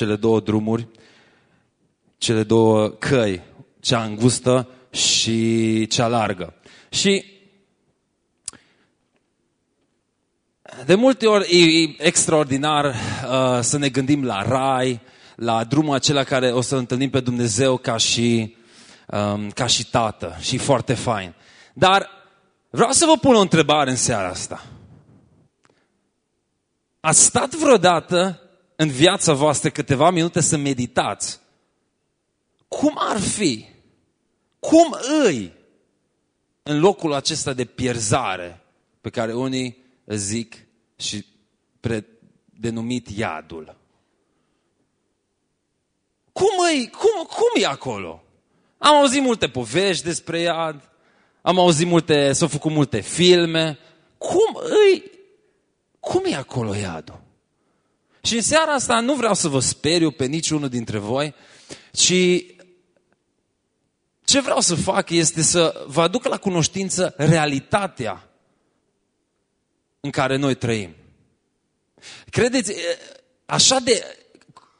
cele două drumuri, cele două căi, cea îngustă și cea largă. Și de multe ori e extraordinar uh, să ne gândim la rai, la drumul acela care o să întâlnim pe Dumnezeu ca și, um, ca și tată și foarte fain. Dar vreau să vă pun o întrebare în seara asta. Ați stat vreodată în viața voastră câteva minute să meditați? Cum ar fi? Cum îi în locul acesta de pierzare pe care unii zic și denumit iadul? Cum e, cum, cum e acolo? Am auzit multe povești despre iad, am auzit multe, s-au făcut multe filme. Cum îi, cum e acolo iadul? Și în seara asta nu vreau să vă speriu pe niciunul dintre voi, ci ce vreau să fac este să vă aduc la cunoștință realitatea în care noi trăim. Credeți, așa de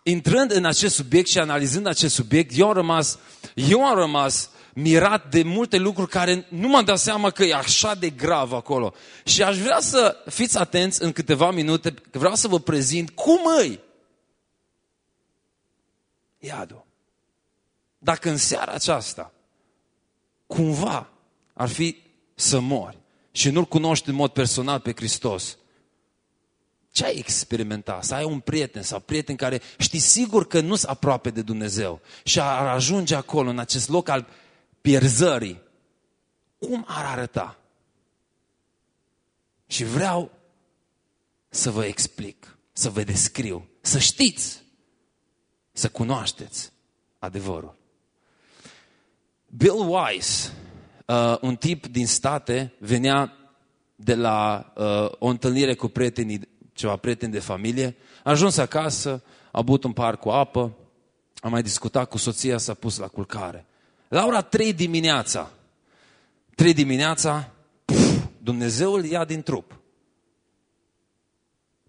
intrând în acest subiect și analizând acest subiect, eu am rămas, eu am rămas mirat de multe lucruri care nu m-am dat seama că e așa de grav acolo. Și aș vrea să fiți atenți în câteva minute, că vreau să vă prezint cum îi iadul. Dacă în seara aceasta cumva ar fi să mori și nu-L cunoști în mod personal pe Hristos, ce ai experimentat? Să ai un prieten sau prieten care știi sigur că nu sunt aproape de Dumnezeu și ar ajunge acolo, în acest loc al pierzării. Cum ar arăta? Și vreau să vă explic, să vă descriu, să știți, să cunoașteți adevărul. Bill Wise, uh, un tip din state, venea de la uh, o întâlnire cu prietenii ceva prieteni de familie, a ajuns acasă, a băut un par cu apă, a mai discutat cu soția, s-a pus la culcare. La ora 3 dimineața, 3 dimineața, puf, Dumnezeu îl ia din trup.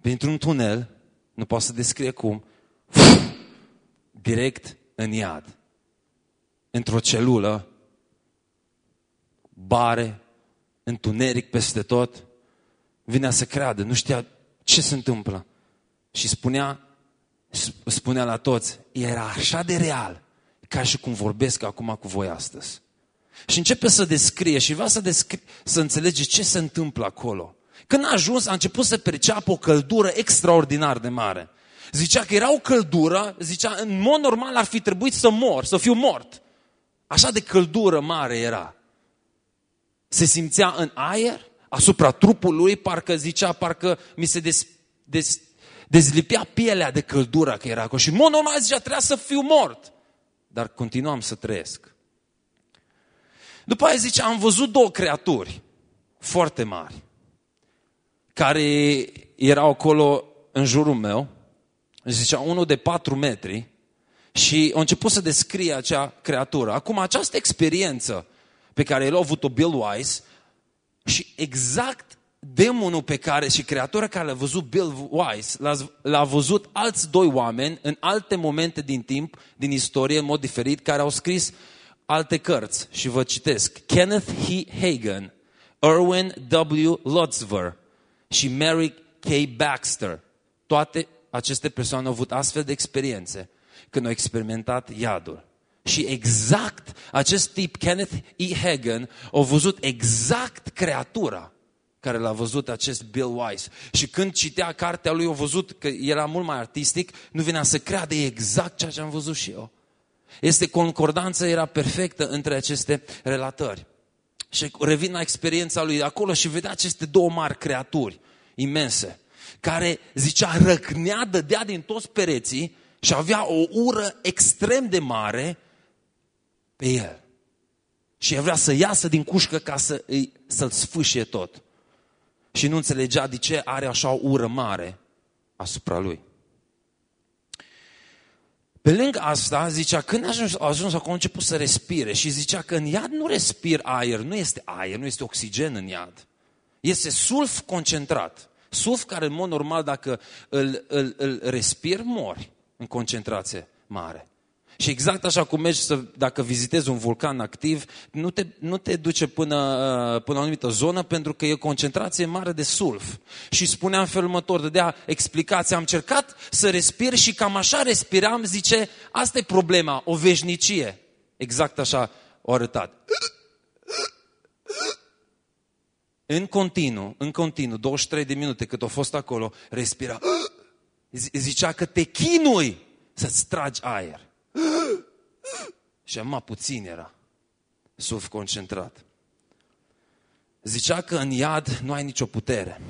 Printr-un tunel, nu poate să descrie cum, puf, direct în iad. Într-o celulă, bare, întuneric peste tot, vine să creadă, nu știa ce se întâmplă? Și spunea, spunea la toți, era așa de real, ca și cum vorbesc acum cu voi astăzi. Și începe să descrie și vrea să, descrie, să înțelege ce se întâmplă acolo. Când a ajuns, a început să perceapă o căldură extraordinar de mare. Zicea că era o căldură, zicea, în mod normal ar fi trebuit să mor, să fiu mort. Așa de căldură mare era. Se simțea în aer, asupra trupului, parcă zicea, parcă mi se des, des, dezlipea pielea de căldură că era acolo. Și în mod normal zicea, trebuia să fiu mort. Dar continuam să trăiesc. După aia zicea, am văzut două creaturi foarte mari, care erau acolo în jurul meu. Zicea, unul de patru metri, și a început să descrie acea creatură. Acum, această experiență pe care el a avut-o Bill Wise, și exact demonul pe care și creatorul care l-a văzut Bill Wise, l-a văzut alți doi oameni în alte momente din timp, din istorie, în mod diferit, care au scris alte cărți. Și vă citesc. Kenneth H. Hagen, Erwin W. Lutzver și Mary K. Baxter. Toate aceste persoane au avut astfel de experiențe când au experimentat iadul. Și exact acest tip, Kenneth E. Hagen, a văzut exact creatura care l-a văzut acest Bill Wise. Și când citea cartea lui, a văzut că era mult mai artistic, nu venea să creadă exact ceea ce am văzut și eu. Este concordanță, era perfectă între aceste relatări. Și revin la experiența lui de acolo și vedea aceste două mari creaturi imense, care zicea răcnea, dădea din toți pereții și avea o ură extrem de mare pe el. Și el vrea să iasă din cușcă ca să să-l sfâșie tot. Și nu înțelegea de ce are așa o ură mare asupra lui. Pe lângă asta, zicea, când a ajuns, a ajuns acolo, a început să respire și zicea că în iad nu respir aer, nu este aer, nu este oxigen în iad. Este sulf concentrat. Sulf care, în mod normal, dacă îl, îl, îl respiri, mori. în concentrație mare. Și exact așa cum mergi să, dacă vizitezi un vulcan activ, nu te, nu te duce până, uh, până la o anumită zonă pentru că e o concentrație mare de sulf. Și spunea în felul următor, dădea explicația, am încercat să respir și cam așa respiram, zice, asta e problema, o veșnicie. Exact așa o arătat. În continuu, în continuu, 23 de minute cât a fost acolo, respira. Zicea că te chinui să-ți tragi aer. Și am puțin era. Suf concentrat. Zicea că în iad nu ai nicio putere.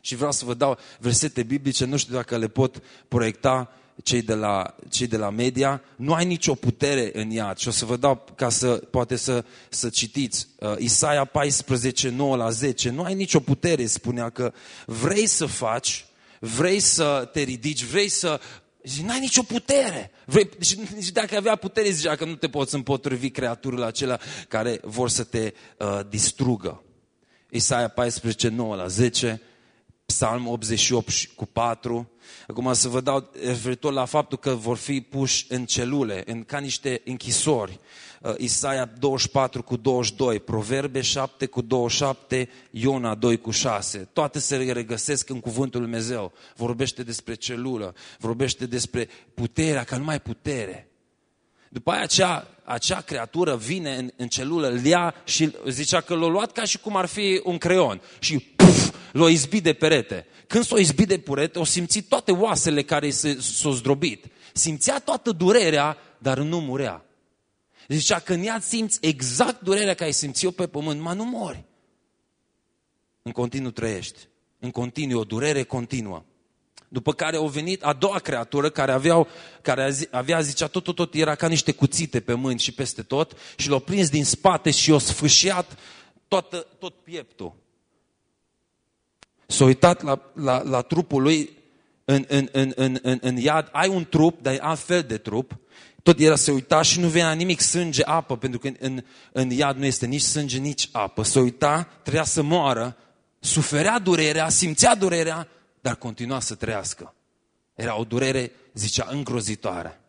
Și vreau să vă dau versete biblice, nu știu dacă le pot proiecta cei de la, cei de la media, nu ai nicio putere în iad. Și o să vă dau ca să, poate să, să citiți. Uh, Isaia 14, 9 la 10. Nu ai nicio putere, spunea că vrei să faci, vrei să te ridici, vrei să Zice, n-ai nicio putere. Vrei, și dacă avea putere, zicea că nu te poți împotrivi creaturile acelea care vor să te uh, distrugă. Isaia 14, 9 la 10, Psalm 88 cu 4. Acum să vă dau referitor la faptul că vor fi puși în celule, în, ca niște închisori. Uh, Isaia 24 cu 22, Proverbe 7 cu 27, Iona 2 cu 6. Toate se regăsesc în cuvântul Lui Dumnezeu. Vorbește despre celulă, vorbește despre puterea, că nu mai putere. După aia acea, acea creatură vine în, în celulă, îl ia și zicea că l-a luat ca și cum ar fi un creion. Și puf, l-a izbit de perete. Când s-a izbit de perete, o simțit toate oasele care s-au zdrobit. Simțea toată durerea, dar nu murea. Zicea că în ea simți exact durerea care ai simțit-o pe pământ, mă nu mori. În continuu trăiești. În continuu, o durere continuă. După care au venit a doua creatură care, aveau, care avea, zicea, tot, tot, tot, era ca niște cuțite pe mâini și peste tot și l-au prins din spate și i-au sfâșiat toată, tot pieptul. S-a uitat la, la, la trupul lui în, în, în, în, în, în iad. Ai un trup, dar e altfel de trup. Tot era să uita și nu venea nimic, sânge, apă, pentru că în, în iad nu este nici sânge, nici apă. Să uita, trebuia să moară, suferea durerea, simțea durerea, dar continua să trăiască. Era o durere, zicea, îngrozitoare.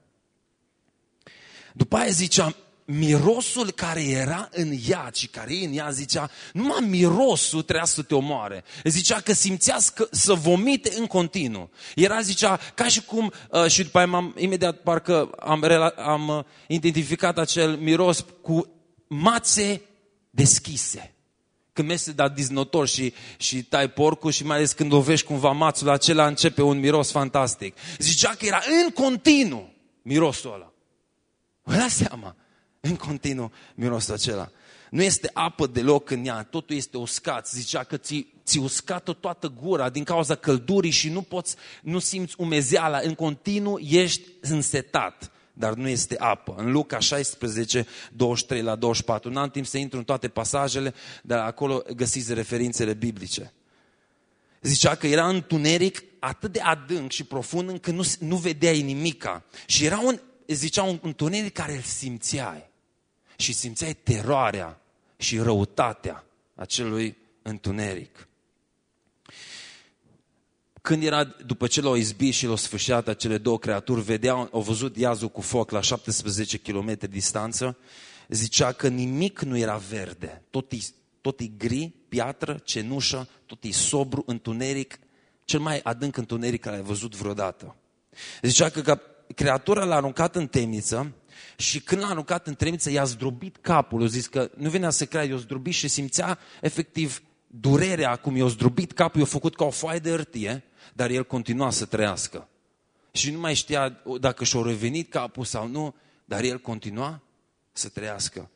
După aia zicea, mirosul care era în ea și care e în ea, zicea, numai mirosul trebuia să te omoare. Zicea că simțea să vomite în continuu. Era, zicea, ca și cum, uh, și după aia m-am, imediat parcă am, am uh, identificat acel miros cu mațe deschise. Când mergi să da diznotor și, și tai porcul și mai ales când ovești cumva mațul acela, începe un miros fantastic. Zicea că era în continuu mirosul ăla. Vă dați seama? În continuu mirosul acela. Nu este apă deloc în ea, totul este uscat. Zicea că ți, ți uscată toată gura din cauza căldurii și nu poți, nu simți umezeala. În continuu ești însetat, dar nu este apă. În Luca 16, 23 la 24. N-am timp să intru în toate pasajele, dar acolo găsiți referințele biblice. Zicea că era întuneric atât de adânc și profund încât nu, nu vedeai nimica. Și era un, zicea, un întuneric care îl simțeai și simțeai teroarea și răutatea acelui întuneric. Când era, după ce l-au izbit și l-au sfârșit acele două creaturi, vedeau, au văzut iazul cu foc la 17 km distanță, zicea că nimic nu era verde, tot e, tot e gri, piatră, cenușă, tot e sobru, întuneric, cel mai adânc întuneric care ai văzut vreodată. Zicea că creatura l-a aruncat în temniță și când l-a aruncat în tremiță, i-a zdrobit capul. A zis că nu venea să crea, i-a zdrobit și simțea efectiv durerea cum i-a zdrobit capul, i-a făcut ca o foaie de hârtie, dar el continua să trăiască. Și nu mai știa dacă și-a revenit capul sau nu, dar el continua să trăiască.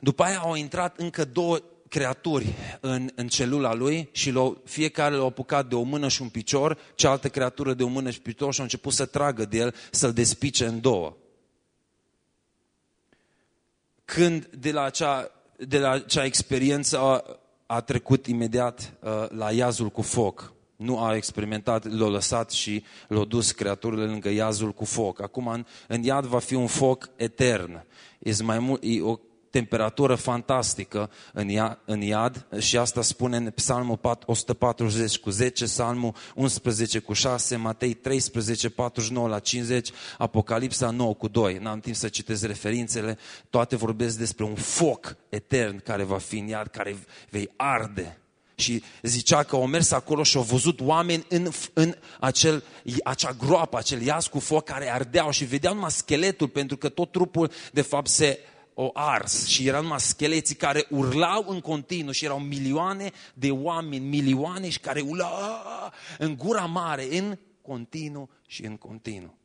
După aia au intrat încă două creaturi în, în celula lui și l fiecare l-a apucat de o mână și un picior, cealaltă creatură de o mână și picior și au început să tragă de el, să-l despice în două. Când de la acea, de la acea experiență a, a trecut imediat uh, la iazul cu foc. Nu a experimentat, l-a lăsat și l-a dus creaturile lângă iazul cu foc. Acum în, în iad va fi un foc etern. Este mai mult, e o temperatură fantastică în iad, în iad și asta spune în Psalmul 140 cu 10, Psalmul 11 cu 6, Matei 13, 49 la 50, Apocalipsa 9 cu 2. N-am timp să citesc referințele, toate vorbesc despre un foc etern care va fi în iad, care vei arde. Și zicea că au mers acolo și au văzut oameni în, în acel, acea groapă, acel iaz cu foc care ardeau și vedeau numai scheletul pentru că tot trupul de fapt se o ars și erau numai scheleții care urlau în continuu și erau milioane de oameni, milioane și care urlau în gura mare, în continuu și în continuu.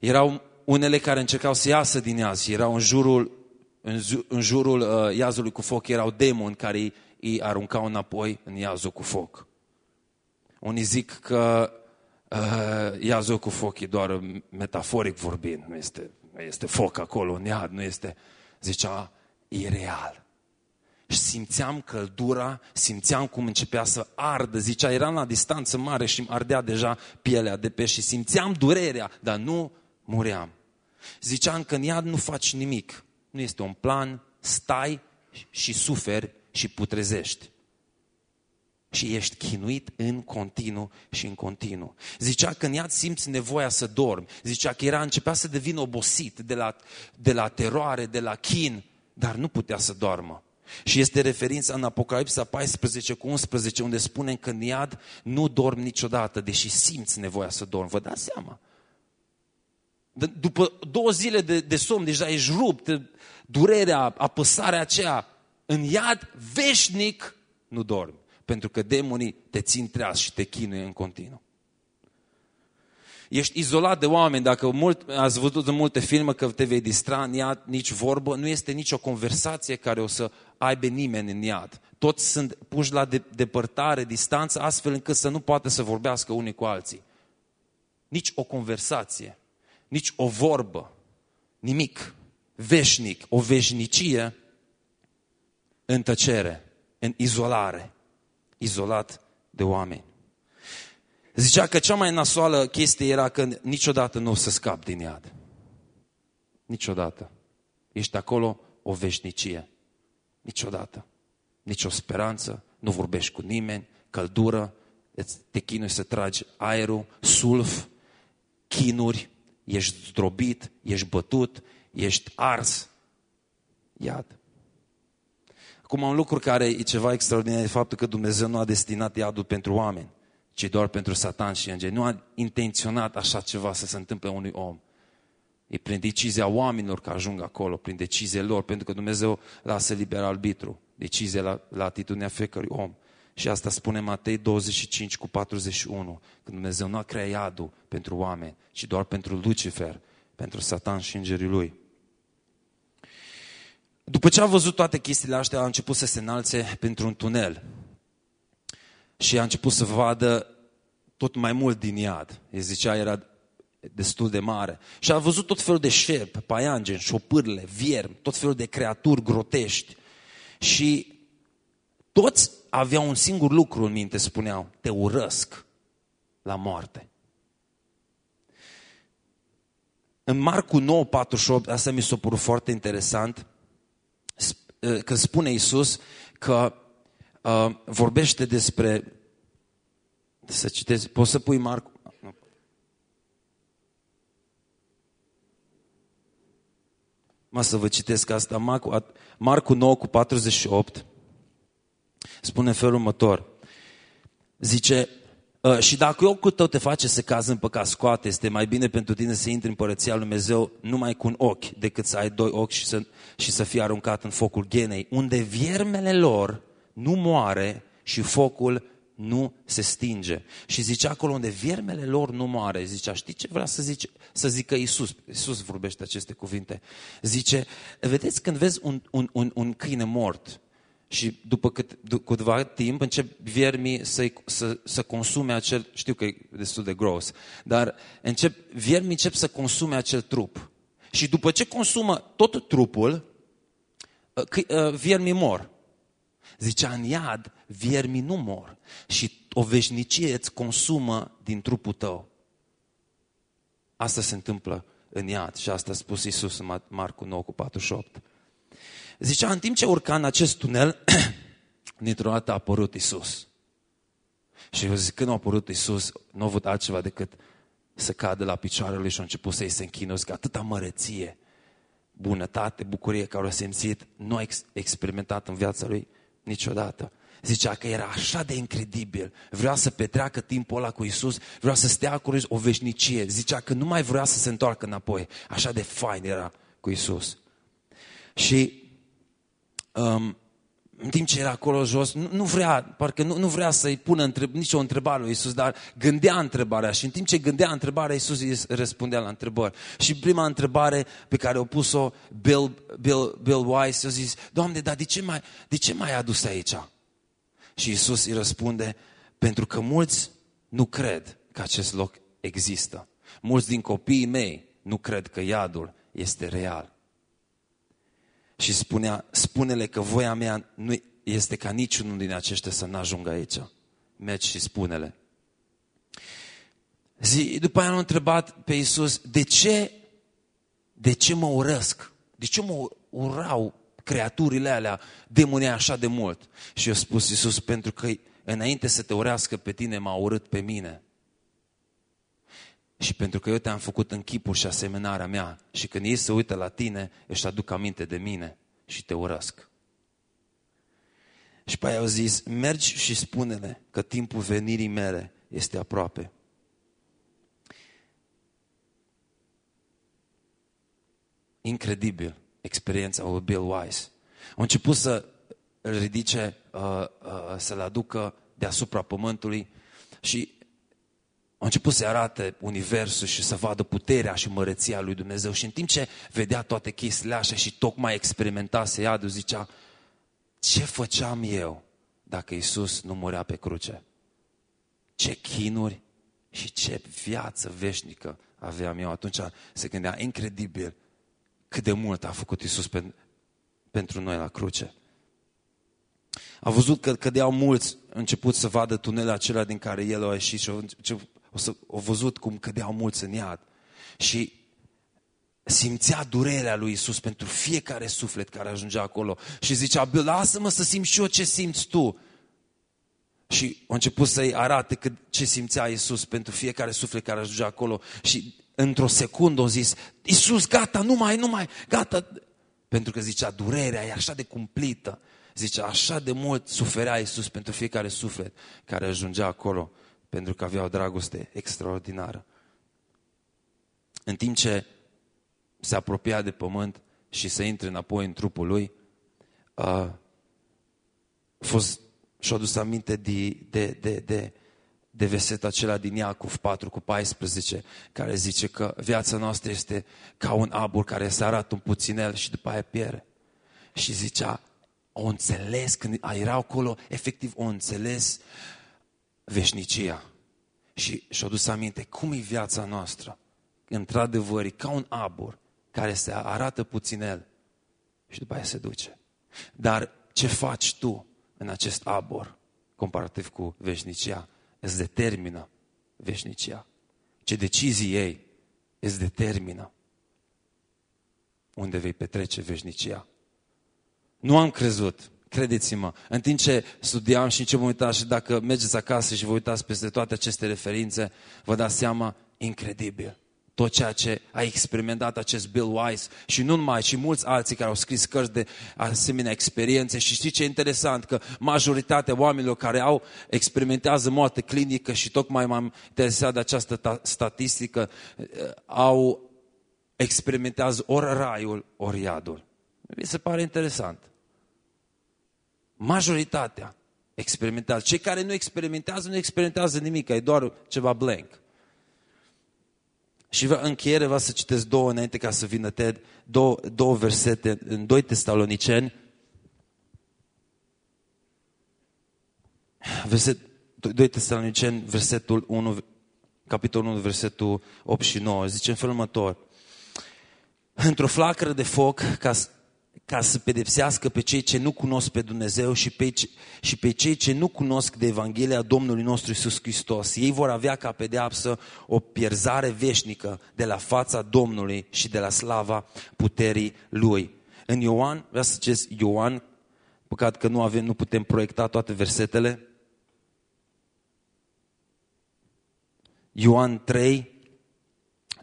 Erau unele care încercau să iasă din iaz și erau în jurul, în, în jurul uh, iazului cu foc, erau demoni care îi, îi aruncau înapoi în iazul cu foc. Unii zic că uh, iazul cu foc e doar metaforic vorbind, nu este este foc acolo în iad, nu este, zicea, e real. Și simțeam căldura, simțeam cum începea să ardă, zicea, eram la distanță mare și ardea deja pielea de pe și simțeam durerea, dar nu muream. Ziceam că în iad nu faci nimic, nu este un plan, stai și suferi și putrezești și ești chinuit în continuu și în continuu. Zicea că în ea simți nevoia să dormi. Zicea că era începea să devină obosit de la, de la teroare, de la chin, dar nu putea să doarmă. Și este referința în Apocalipsa 14 cu 11, unde spune că în iad nu dorm niciodată, deși simți nevoia să dormi. Vă dați seama? După două zile de, de somn, deja ești rupt, durerea, apăsarea aceea, în iad veșnic nu dormi pentru că demonii te țin treaz și te chinuie în continuu. Ești izolat de oameni, dacă mult, ați văzut în multe filme că te vei distra în iad, nici vorbă, nu este nicio conversație care o să aibă nimeni în iad. Toți sunt puși la de, depărtare, distanță, astfel încât să nu poată să vorbească unii cu alții. Nici o conversație, nici o vorbă, nimic, veșnic, o veșnicie în tăcere, în izolare izolat de oameni. Zicea că cea mai nasoală chestie era că niciodată nu o să scap din iad. Niciodată. Ești acolo o veșnicie. Niciodată. Nici o speranță, nu vorbești cu nimeni, căldură, te chinui să tragi aerul, sulf, chinuri, ești zdrobit, ești bătut, ești ars. Iad. Acum, un lucru care e ceva extraordinar e faptul că Dumnezeu nu a destinat iadul pentru oameni, ci doar pentru satan și îngeri. Nu a intenționat așa ceva să se întâmple unui om. E prin decizia oamenilor că ajung acolo, prin decizie lor, pentru că Dumnezeu lasă liber arbitru, decizie la, la atitudinea fiecărui om. Și asta spune Matei 25 cu 41, că Dumnezeu nu a creat iadul pentru oameni, ci doar pentru Lucifer, pentru Satan și îngerii lui. După ce a văzut toate chestiile astea, a început să se înalțe pentru un tunel. Și a început să vadă tot mai mult din iad. El zicea, era destul de mare. Și a văzut tot felul de șerpi, paiangeni, șopârle, viermi, tot felul de creaturi grotești. Și toți aveau un singur lucru în minte, spuneau, te urăsc la moarte. În Marcu 9, 48, asta mi s-a părut foarte interesant, Uh, când spune Isus că uh, vorbește despre să citesc, poți să pui Marcu? Mă să vă citesc asta, Marcu, Marcu 9 cu 48, spune felul următor. Zice, Uh, și dacă eu cu tău te face să cazi în păcat, scoate, este mai bine pentru tine să intri în părăția lui Dumnezeu numai cu un ochi, decât să ai doi ochi și să, și să fii aruncat în focul ghenei, unde viermele lor nu moare și focul nu se stinge. Și zice acolo unde viermele lor nu moare, zicea, știi ce vrea să, zice, să zică Isus? Isus vorbește aceste cuvinte. Zice, vedeți când vezi un, un, un, un câine mort, și după cât, câteva timp încep viermii să, să, să consume acel, știu că e destul de gros, dar încep, viermii încep să consume acel trup. Și după ce consumă tot trupul, ă, ă, viermii mor. Zicea, în iad, viermii nu mor. Și o veșnicie îți consumă din trupul tău. Asta se întâmplă în iad. Și asta a spus Iisus în Marcu 9 cu 48. Zicea, în timp ce urca în acest tunel, dintr-o dată a apărut Iisus. Și eu zic, când a apărut Iisus, nu a avut altceva decât să cadă la picioarele lui și a început să-i se închină. Zic, atâta măreție, bunătate, bucurie care a simțit, nu a ex- experimentat în viața lui niciodată. Zicea că era așa de incredibil. Vrea să petreacă timpul ăla cu Isus, vrea să stea cu o veșnicie. Zicea că nu mai vrea să se întoarcă înapoi. Așa de fain era cu Isus. Și um, în timp ce era acolo jos, nu, nu vrea, parcă nu, nu vrea să-i pună întreb, nicio întrebare lui Isus, dar gândea întrebarea și în timp ce gândea întrebarea, Isus îi răspundea la întrebări. Și prima întrebare pe care o pus-o Bill, Bill, Bill Wise, a zis, Doamne, dar de ce mai, de ce mai adus aici? Și Isus îi răspunde, pentru că mulți nu cred că acest loc există. Mulți din copiii mei nu cred că iadul este real. Și spunea, spune-le că voia mea nu este ca niciunul din aceștia să nu ajungă aici. Mergi și spune-le. Zi, după aia l-a întrebat pe Iisus, de ce, de ce mă urăsc? De ce mă urau creaturile alea, demonii așa de mult? Și eu spus Iisus, pentru că înainte să te urească pe tine, m-a urât pe mine. Și pentru că eu te-am făcut în chipul și asemănarea mea și când ei se uită la tine, își aduc aminte de mine și te urăsc. Și pe aia au zis, mergi și spune-le că timpul venirii mele este aproape. Incredibil experiența lui Bill Wise. A început să îl ridice, uh, uh, să-l aducă deasupra pământului și a început să arate universul și să vadă puterea și măreția lui Dumnezeu. Și în timp ce vedea toate chestiile așa și tocmai experimentase iadul, zicea, ce făceam eu dacă Isus nu murea pe cruce? Ce chinuri și ce viață veșnică aveam eu. Atunci se gândea incredibil cât de mult a făcut Isus pen, pentru noi la cruce. A văzut că cădeau mulți, a început să vadă tunelul acela din care el a ieșit și o să, o văzut cum cădeau mulți în iad. Și simțea durerea lui Isus pentru fiecare suflet care ajungea acolo. Și zicea, lasă-mă să simt și eu ce simți tu. Și a început să-i arate cât, ce simțea Isus pentru fiecare suflet care ajungea acolo. Și într-o secundă a zis, Isus, gata, nu mai, nu mai, gata. Pentru că zicea, durerea e așa de cumplită. Zicea, așa de mult suferea Isus pentru fiecare suflet care ajungea acolo pentru că avea o dragoste extraordinară. În timp ce se apropia de pământ și să intre înapoi în trupul lui, a fost și-a dus aminte de, de, de, de, de versetul acela din Iacov 4 cu 14, care zice că viața noastră este ca un abur care se arată un puținel și după aia pierde. Și zicea, o înțeles, când era acolo, efectiv o înțeles veșnicia. Și și-a dus aminte cum e viața noastră. Într-adevăr, e ca un abur care se arată puținel și după aia se duce. Dar ce faci tu în acest abur, comparativ cu veșnicia, îți determină veșnicia. Ce decizii ei îți determină unde vei petrece veșnicia. Nu am crezut credeți-mă, în timp ce studiam și în ce mă uita și dacă mergeți acasă și vă uitați peste toate aceste referințe, vă dați seama, incredibil. Tot ceea ce a experimentat acest Bill Wise și nu numai, ci mulți alții care au scris cărți de asemenea experiențe și știți ce e interesant? Că majoritatea oamenilor care au experimentează moarte clinică și tocmai m-am interesat de această statistică, eh, au experimentează ori raiul, ori iadul. Mi se pare interesant. Majoritatea experimentează. Cei care nu experimentează, nu experimentează nimic, e doar ceva blank. Și în încheiere vreau să citesc două înainte ca să vină Ted, două, două versete în 2 Tesaloniceni. Verset, 2 Tesaloniceni, versetul 1, capitolul 1, versetul 8 și 9. Zice în felul următor. Într-o flacără de foc, ca ca să pedepsească pe cei ce nu cunosc pe Dumnezeu și pe, și pe cei ce nu cunosc de Evanghelia Domnului nostru Isus Hristos. Ei vor avea ca pedeapsă o pierzare veșnică de la fața Domnului și de la slava puterii Lui. În Ioan, vreau să ziceți Ioan, păcat că nu, avem, nu putem proiecta toate versetele. Ioan 3,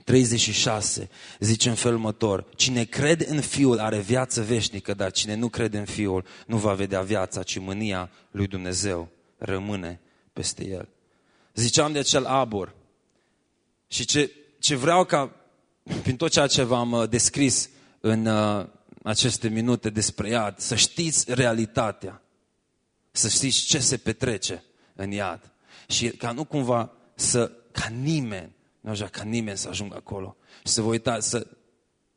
36 zice în felul următor, cine crede în Fiul are viață veșnică, dar cine nu crede în Fiul nu va vedea viața, ci mânia lui Dumnezeu rămâne peste el. Ziceam de acel abur și ce, ce vreau ca, prin tot ceea ce v-am uh, descris în uh, aceste minute despre iad, să știți realitatea, să știți ce se petrece în iad. Și ca nu cumva să, ca nimeni nu așa ca nimeni să ajungă acolo. Și să vă uitați, să,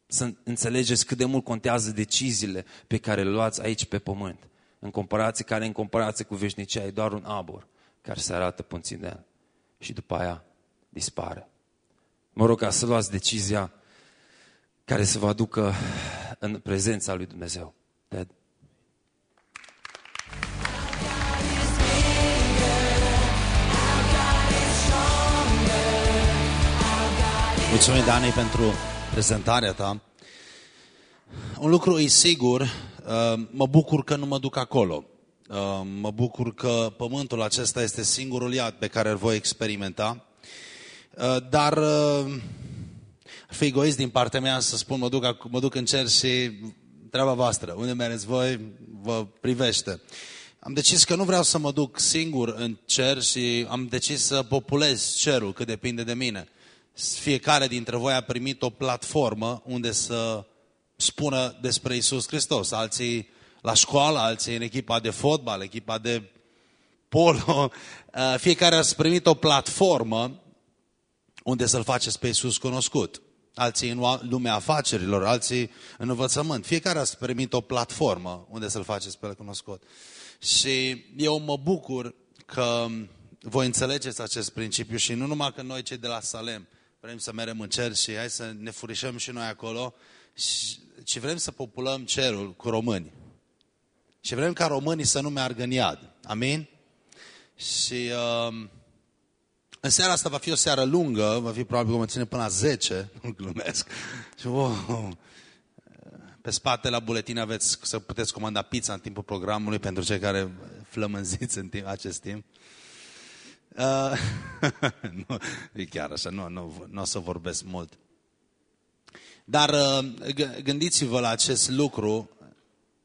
să înțelegeți cât de mult contează deciziile pe care le luați aici pe pământ. În comparație, care în comparație cu veșnicia e doar un abur care se arată puțin de el. Și după aia dispare. Mă rog ca să luați decizia care să vă aducă în prezența lui Dumnezeu. Mulțumim, Dani, pentru prezentarea ta. Un lucru e sigur, uh, mă bucur că nu mă duc acolo. Uh, mă bucur că pământul acesta este singurul iad pe care îl voi experimenta. Uh, dar ar fi egoist din partea mea să spun mă duc, mă duc în cer și treaba voastră, unde mergeți voi, vă privește. Am decis că nu vreau să mă duc singur în cer și am decis să populez cerul cât depinde de mine fiecare dintre voi a primit o platformă unde să spună despre Isus Hristos. Alții la școală, alții în echipa de fotbal, echipa de polo. Uh, fiecare a primit o platformă unde să-L faceți pe Isus cunoscut. Alții în lumea afacerilor, alții în învățământ. Fiecare a primit o platformă unde să-L faceți pe El cunoscut. Și eu mă bucur că voi înțelegeți acest principiu și nu numai că noi cei de la Salem, vrem să mergem în cer și hai să ne furișăm și noi acolo, ci vrem să populăm cerul cu români. Și vrem ca românii să nu meargă în iad. Amin? Și uh, în seara asta va fi o seară lungă, va fi probabil mă ține până la 10, nu glumesc. Și, oh, pe spate la buletin aveți să puteți comanda pizza în timpul programului pentru cei care flămânziți în timp, acest timp. Uh, nu, e chiar așa, nu, nu, nu o să vorbesc mult. Dar uh, gândiți-vă la acest lucru,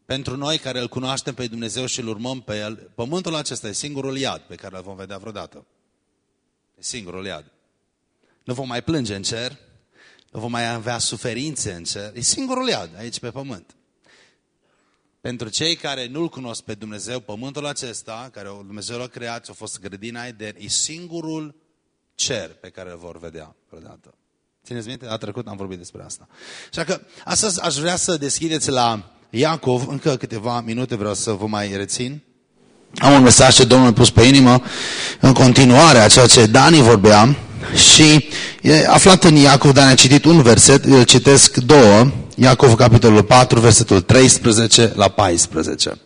pentru noi care îl cunoaștem pe Dumnezeu și îl urmăm pe El, pământul acesta e singurul iad pe care îl vom vedea vreodată. E singurul iad. Nu vom mai plânge în cer, nu vom mai avea suferințe în cer, e singurul iad aici pe pământ. Pentru cei care nu-L cunosc pe Dumnezeu, pământul acesta, care Dumnezeu l-a creat și a fost grădina Eden, e singurul cer pe care îl vor vedea vreodată. Țineți minte? A trecut am vorbit despre asta. Așa că astăzi aș vrea să deschideți la Iacov, încă câteva minute vreau să vă mai rețin. Am un mesaj ce Domnul a pus pe inimă în continuare a ceea ce Dani vorbea și e aflat în Iacov, dar ne-a citit un verset, îl citesc două, Iacov, capitolul 4, versetul 13 la 14.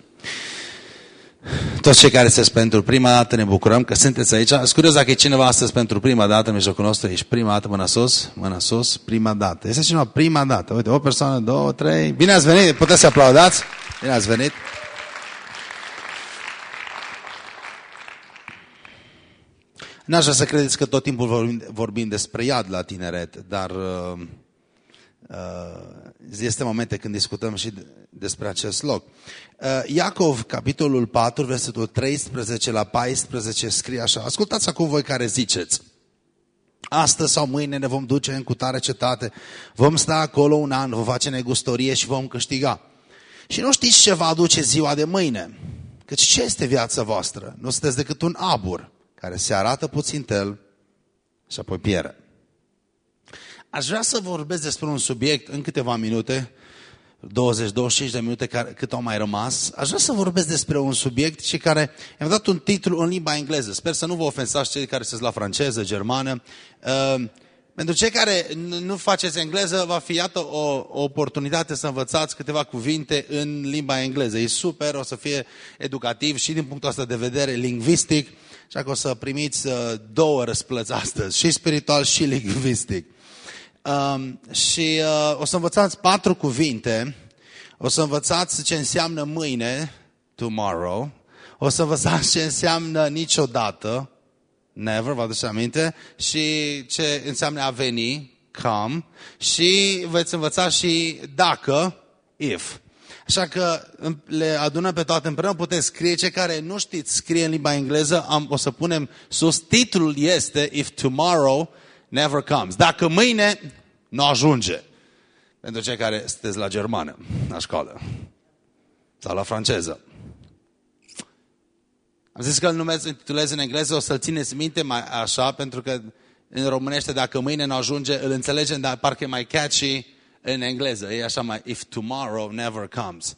Toți cei care sunteți pentru prima dată ne bucurăm că sunteți aici. Sunt curios dacă e cineva astăzi pentru prima dată în mijlocul nostru. Ești prima dată, mâna sus, mâna sus, prima dată. Este cineva prima dată. Uite, o persoană, două, trei. Bine ați venit, puteți să aplaudați. Bine ați venit. N-aș vrea să credeți că tot timpul vorbim, vorbim despre iad la tineret, dar uh, uh, este momente când discutăm și despre acest loc. Uh, Iacov, capitolul 4, versetul 13 la 14, scrie așa. Ascultați acum voi care ziceți. Astăzi sau mâine ne vom duce în cutare cetate, vom sta acolo un an, vom face negustorie și vom câștiga. Și nu știți ce va aduce ziua de mâine. Căci ce este viața voastră? Nu sunteți decât un abur care se arată puțin tel și apoi pierde. Aș vrea să vorbesc despre un subiect în câteva minute, 20-25 de minute care, cât au mai rămas. Aș vrea să vorbesc despre un subiect și care i-am dat un titlu în limba engleză. Sper să nu vă ofensați cei care sunt la franceză, germană. Uh, pentru cei care nu faceți engleză, va fi iată o, o oportunitate să învățați câteva cuvinte în limba engleză. E super, o să fie educativ și din punctul ăsta de vedere lingvistic, așa că o să primiți uh, două răsplăți astăzi, și spiritual și lingvistic. Um, și uh, o să învățați patru cuvinte, o să învățați ce înseamnă mâine, tomorrow, o să învățați ce înseamnă niciodată, never, vă aduceți aminte, și ce înseamnă a veni, come, și veți învăța și dacă, if. Așa că le adunăm pe toate împreună, puteți scrie, cei care nu știți scrie în limba engleză, am, o să punem sus, titlul este If Tomorrow Never Comes. Dacă mâine nu ajunge. Pentru cei care sunteți la germană, la școală, sau la franceză. Am zis că îl numesc, intitulez în engleză, o să-l țineți minte mai așa, pentru că în românește, dacă mâine nu ajunge, îl înțelegem, dar parcă e mai catchy în engleză. E așa mai, if tomorrow never comes.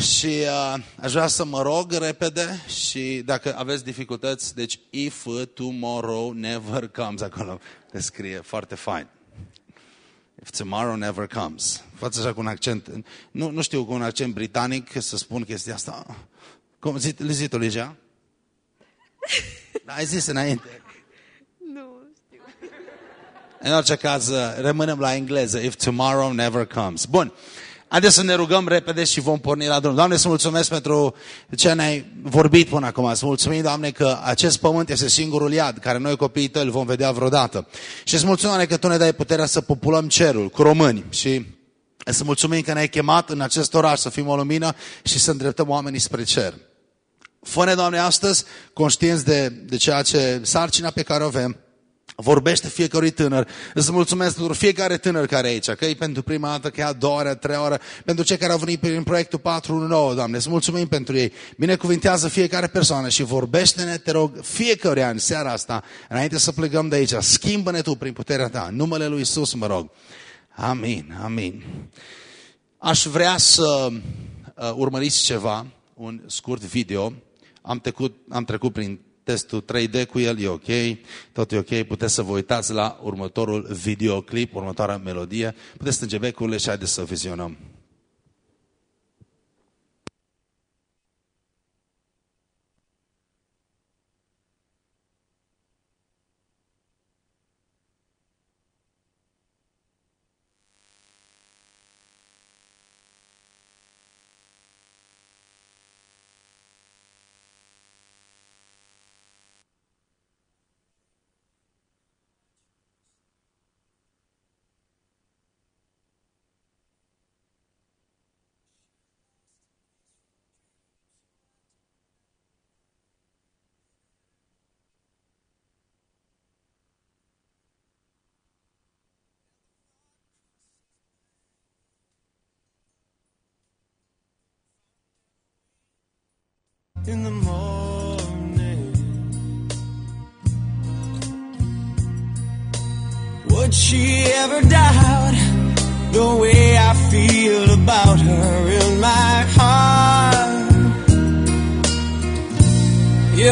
Și uh, aș vrea să mă rog repede și dacă aveți dificultăți, deci if tomorrow never comes, acolo te scrie foarte fain. If tomorrow never comes. Față așa cu un accent, nu, nu știu cu un accent britanic să spun chestia asta. Cum zi, zi tu, Ligia? Da, ai zis înainte. Nu știu. În orice caz, rămânem la engleză. If tomorrow never comes. Bun. Haideți să ne rugăm repede și vom porni la drum. Doamne, să mulțumesc pentru ce ne-ai vorbit până acum. Să mulțumim, Doamne, că acest pământ este singurul iad care noi copiii tăi îl vom vedea vreodată. Și să mulțumim, Doamne, că Tu ne dai puterea să populăm cerul cu români și să mulțumim că ne-ai chemat în acest oraș să fim o lumină și să îndreptăm oamenii spre cer. Fă-ne, Doamne, astăzi conștienți de, de ceea ce sarcina pe care o avem, Vorbește fiecărui tânăr. Îți mulțumesc pentru fiecare tânăr care e aici, că e pentru prima dată, că e a doua oră, a treia oră, pentru cei care au venit prin proiectul 419, Doamne. Îți mulțumim pentru ei. Binecuvintează fiecare persoană și vorbește-ne, te rog, fiecare an, seara asta, înainte să plecăm de aici. Schimbă-ne Tu prin puterea Ta. În numele Lui Isus, mă rog. Amin, amin. Aș vrea să uh, urmăriți ceva, un scurt video. Am trecut, am trecut prin testul 3D cu el, e ok, tot e ok, puteți să vă uitați la următorul videoclip, următoarea melodie, puteți strânge becurile și haideți să vizionăm.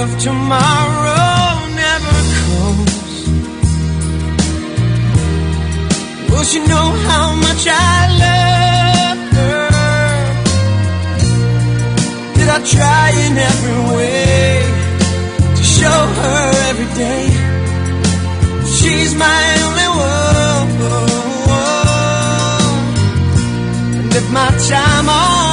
If tomorrow never comes, will she know how much I love her? Did I try in every way to show her every day she's my only one? And if my time on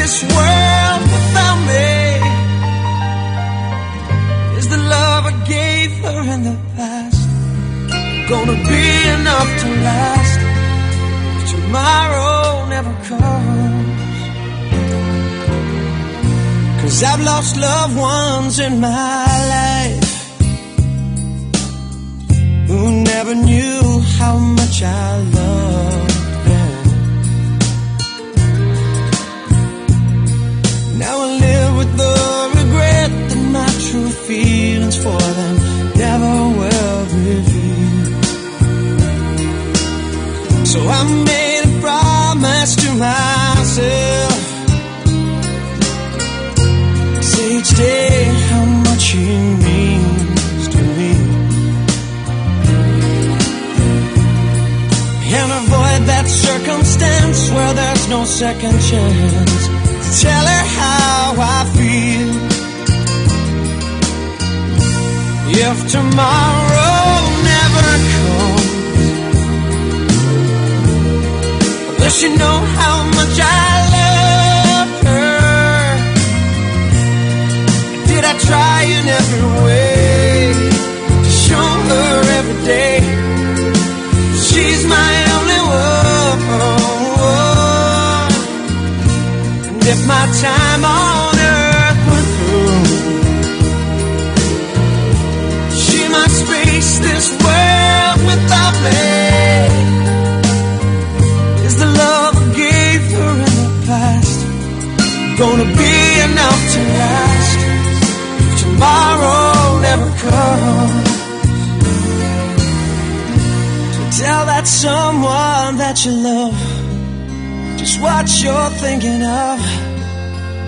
this world without me. Is the love I gave her in the past gonna be enough to last? tomorrow never comes. Cause I've lost loved ones in my life who never knew how much I loved with the regret that my true feelings for them never were revealed. So I made a promise to myself. Say each day how much he means to me. And avoid that circumstance where there's no second chance. Tell her how I feel. If tomorrow never comes, wish you know how much I love her. Did I try in every way to show her every day? Time on earth were through, she must face this world without me. Is the love I gave her in the past gonna be enough to last? If tomorrow never comes. So tell that someone that you love just what you're thinking of.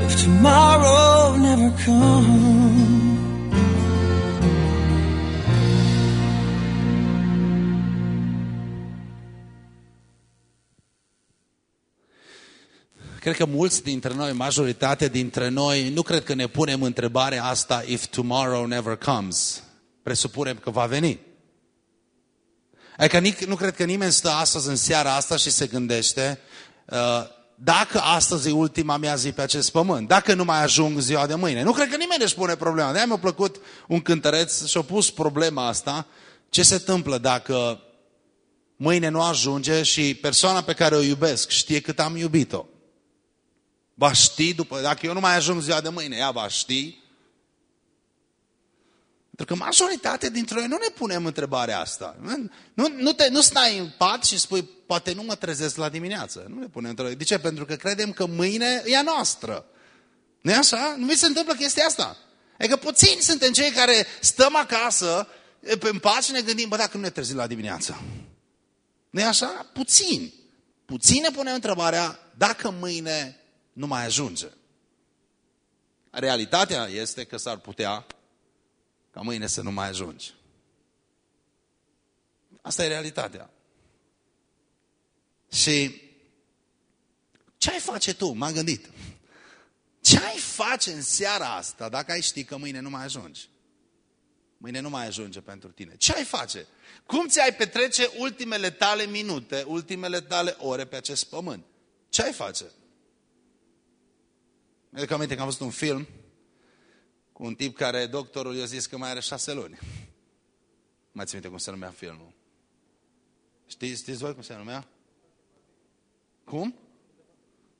If tomorrow never comes. Cred că mulți dintre noi, majoritate dintre noi, nu cred că ne punem întrebarea asta if tomorrow never comes. Presupunem că va veni. Adică nic- nu cred că nimeni stă astăzi în seara asta și se gândește uh, dacă astăzi e ultima mea zi pe acest pământ, dacă nu mai ajung ziua de mâine. Nu cred că nimeni își pune problema. De-aia mi-a plăcut un cântăreț și-a pus problema asta. Ce se întâmplă dacă mâine nu ajunge și persoana pe care o iubesc știe cât am iubit-o? Va ști, după, dacă eu nu mai ajung ziua de mâine, ea va ști. Pentru că majoritatea dintre noi nu ne punem întrebarea asta. Nu, nu, nu, te, nu stai în pat și spui, poate nu mă trezesc la dimineață. Nu ne punem întrebarea. De ce? Pentru că credem că mâine e a noastră. nu e așa? Nu mi se întâmplă chestia asta. Adică puțini suntem cei care stăm acasă, pe în pat și ne gândim, bă, dacă nu ne trezim la dimineață. nu e așa? Puțini. Puțini ne punem întrebarea dacă mâine nu mai ajunge. Realitatea este că s-ar putea ca mâine să nu mai ajungi. Asta e realitatea. Și ce ai face tu? M-am gândit. Ce ai face în seara asta dacă ai ști că mâine nu mai ajungi? Mâine nu mai ajunge pentru tine. Ce ai face? Cum ți-ai petrece ultimele tale minute, ultimele tale ore pe acest pământ? Ce ai face? Mi-aduc aminte că am văzut un film cu un tip care doctorul i-a zis că mai are șase luni. Mai ți minte cum se numea filmul? Știți, știți voi cum se numea? Cum?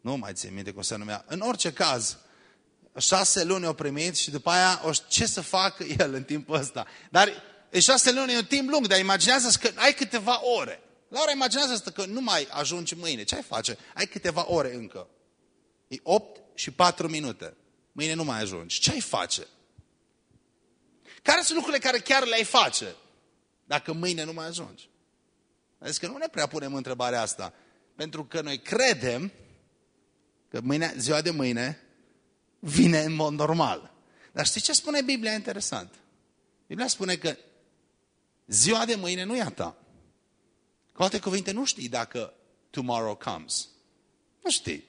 Nu mai țin minte cum se numea. În orice caz, șase luni au primit și după aia o, ce să facă el în timpul ăsta. Dar e șase luni e un timp lung, dar imaginează că ai câteva ore. Laura, imaginează că nu mai ajungi mâine. Ce ai face? Ai câteva ore încă. E 8 și 4 minute. Mâine nu mai ajungi. Ce ai face? Care sunt lucrurile care chiar le-ai face dacă mâine nu mai ajungi? Adică că nu ne prea punem întrebarea asta. Pentru că noi credem că mâine, ziua de mâine vine în mod normal. Dar știi ce spune Biblia interesant? Biblia spune că ziua de mâine nu e a ta. Cu alte cuvinte, nu știi dacă tomorrow comes. Nu știi.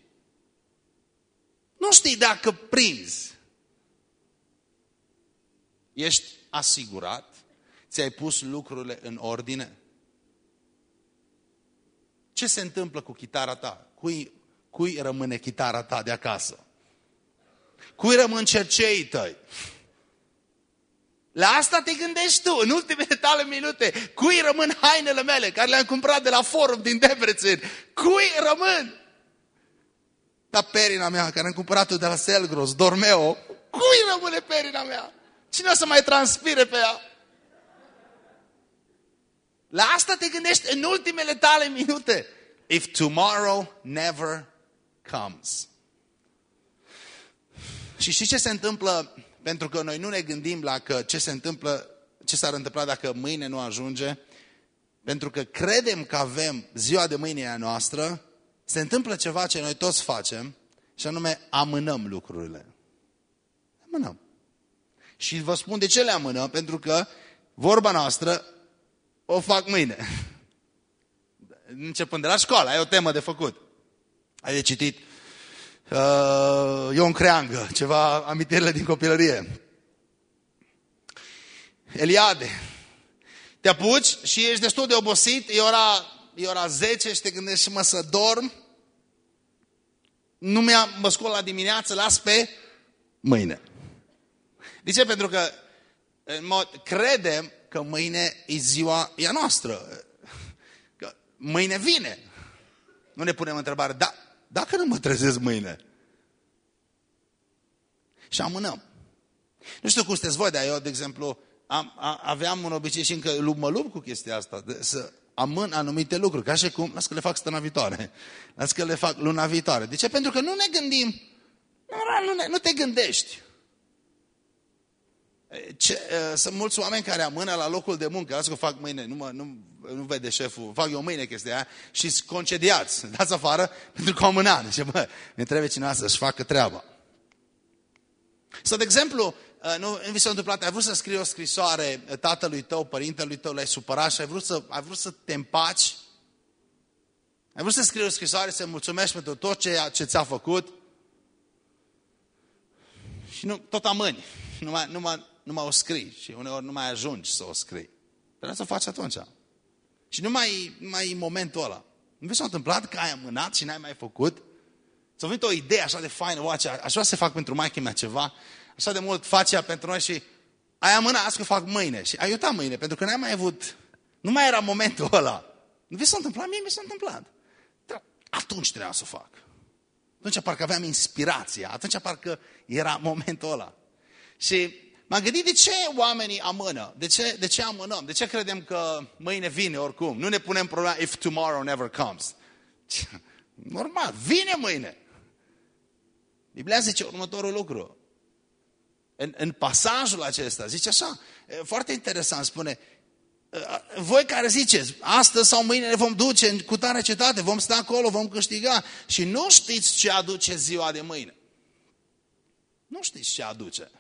Nu știi dacă prinzi. Ești asigurat? Ți-ai pus lucrurile în ordine? Ce se întâmplă cu chitara ta? Cui, cui rămâne chitara ta de acasă? Cui rămân cerceii tăi? La asta te gândești tu, în ultimele tale minute. Cui rămân hainele mele, care le-am cumpărat de la forum din Debrecen? Cui rămân? Dar perina mea, care am cumpărat-o de la Selgros, Dormeo, cui rămâne perina mea? Cine o să mai transpire pe ea? La asta te gândești în ultimele tale minute. If tomorrow never comes. Și știi ce se întâmplă? Pentru că noi nu ne gândim la că ce se întâmplă, ce s-ar întâmpla dacă mâine nu ajunge. Pentru că credem că avem ziua de mâine a noastră, se întâmplă ceva ce noi toți facem, și anume amânăm lucrurile. amânăm. Și vă spun de ce le amânăm, pentru că vorba noastră o fac mâine. Începând de la școală, ai o temă de făcut. Ai de citit uh, Ion Creangă, ceva amintirile din copilărie. Eliade. Te apuci și ești destul de obosit, e ora, e ora 10 și te gândești mă să dorm. Nu mi-am mă scol la dimineață, las pe mâine. De ce? Pentru că în mod, credem că mâine e ziua e noastră. Că mâine vine. Nu ne punem întrebare, da, dacă nu mă trezesc mâine? Și amânăm. Nu știu cum sunteți voi, dar eu, de exemplu, am, a, aveam un obicei și încă mă lupt cu chestia asta, de, să amân anumite lucruri, ca și cum, las că le fac stăna viitoare, las că le fac luna viitoare. De ce? Pentru că nu ne gândim, nu, nu, nu te gândești. Ce, sunt mulți oameni care amână la locul de muncă, lasă că fac mâine, nu, mă, nu, nu vede șeful, fac eu mâine chestia aia și sunt concediați, dați afară pentru că am an. Deci, bă, ne trebuie cineva să-și facă treaba. Sau, de exemplu, nu, nu vi s-a întâmplat, ai vrut să scrii o scrisoare tatălui tău, părintelui tău, l-ai supărat și ai vrut să, ai vrut să te împaci? Ai vrut să scrii o scrisoare să mulțumești pentru tot ce, ce ți-a făcut? Și nu, tot amâni. Numai, numai, numai o scrii și uneori nu mai ajungi să o scrii. Trebuie să o faci atunci. Și nu mai, nu mai e momentul ăla. Nu vi s-a întâmplat că ai amânat și n-ai mai făcut? Ți-a venit o idee așa de faină, o, aș vrea să fac pentru maică mea ceva, așa de mult face ea pentru noi și ai amânat, azi că fac mâine. Și ai uitat mâine, pentru că n-ai mai avut, nu mai era momentul ăla. Nu vi s-a întâmplat? Mie mi s-a întâmplat. Dar atunci trebuia să o fac. Atunci parcă aveam inspirația, atunci parcă era momentul ăla. Și m-am gândit de ce oamenii amână, de ce, de ce amânăm, de ce credem că mâine vine oricum. Nu ne punem problema if tomorrow never comes. Normal, vine mâine. Biblia zice următorul lucru. În, în pasajul acesta, zice așa, foarte interesant, spune, voi care ziceți, astăzi sau mâine ne vom duce în cutare cetate, vom sta acolo, vom câștiga și nu știți ce aduce ziua de mâine. Nu știți ce aduce.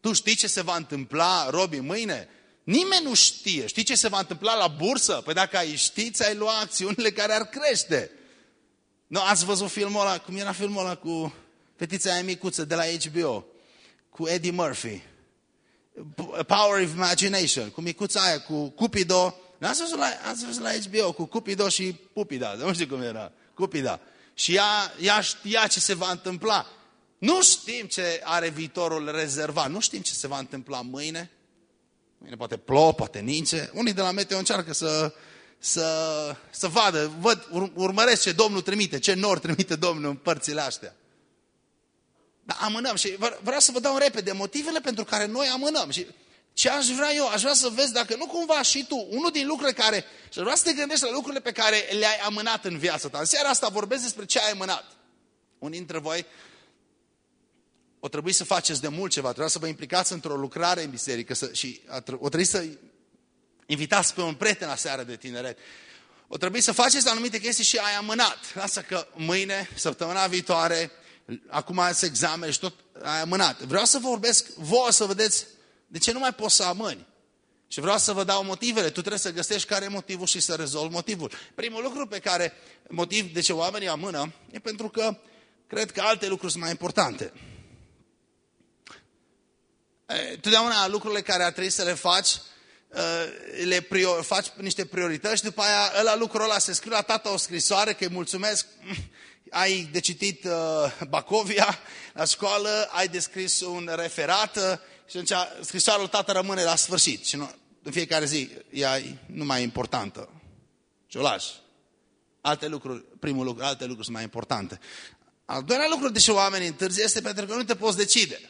Tu știi ce se va întâmpla, Robi, mâine? Nimeni nu știe. Știi ce se va întâmpla la bursă? Păi dacă ai ști, ți-ai lua acțiunile care ar crește. Nu, ați văzut filmul ăla, cum era filmul ăla cu fetița aia micuță de la HBO, cu Eddie Murphy. Power of Imagination, cu micuța aia, cu Cupido. Ați văzut la, ați văzut la HBO, cu Cupido și Pupida, nu știu cum era, Cupida. Și ea, ea știa ce se va întâmpla. Nu știm ce are viitorul rezervat, nu știm ce se va întâmpla mâine. Mâine poate plouă, poate ninge. Unii de la meteo încearcă să, să, să vadă, văd, urmăresc ce Domnul trimite, ce nor trimite Domnul în părțile astea. Dar amânăm și vreau să vă dau repede motivele pentru care noi amânăm. Și ce aș vrea eu? Aș vrea să vezi dacă nu cumva și tu, unul din lucrurile care, și aș vrea să te gândești la lucrurile pe care le-ai amânat în viața ta. În seara asta vorbesc despre ce ai amânat. Unii dintre voi o trebuie să faceți de mult ceva, trebuie să vă implicați într-o lucrare în biserică să, și o trebuie să invitați pe un prieten la seară de tineret. O trebuie să faceți anumite chestii și ai amânat. Lasă că mâine, săptămâna viitoare, acum ați examen și tot ai amânat. Vreau să vorbesc voi să vedeți de ce nu mai poți să amâni. Și vreau să vă dau motivele. Tu trebuie să găsești care e motivul și să rezolvi motivul. Primul lucru pe care, motiv de ce oamenii amână, e pentru că cred că alte lucruri sunt mai importante. Totdeauna lucrurile care ar trebui să le faci, le prior, faci niște priorități, după aia ăla lucrul ăla se scrie la tata o scrisoare că îi mulțumesc, ai de citit uh, Bacovia la școală, ai descris un referat uh, și atunci scrisoarea tată rămâne la sfârșit și nu, în fiecare zi ea e nu mai importantă. Și o lași. Alte lucruri, primul lucru, alte lucruri sunt mai importante. Al doilea lucru de ce oamenii întârzi este pentru că nu te poți decide.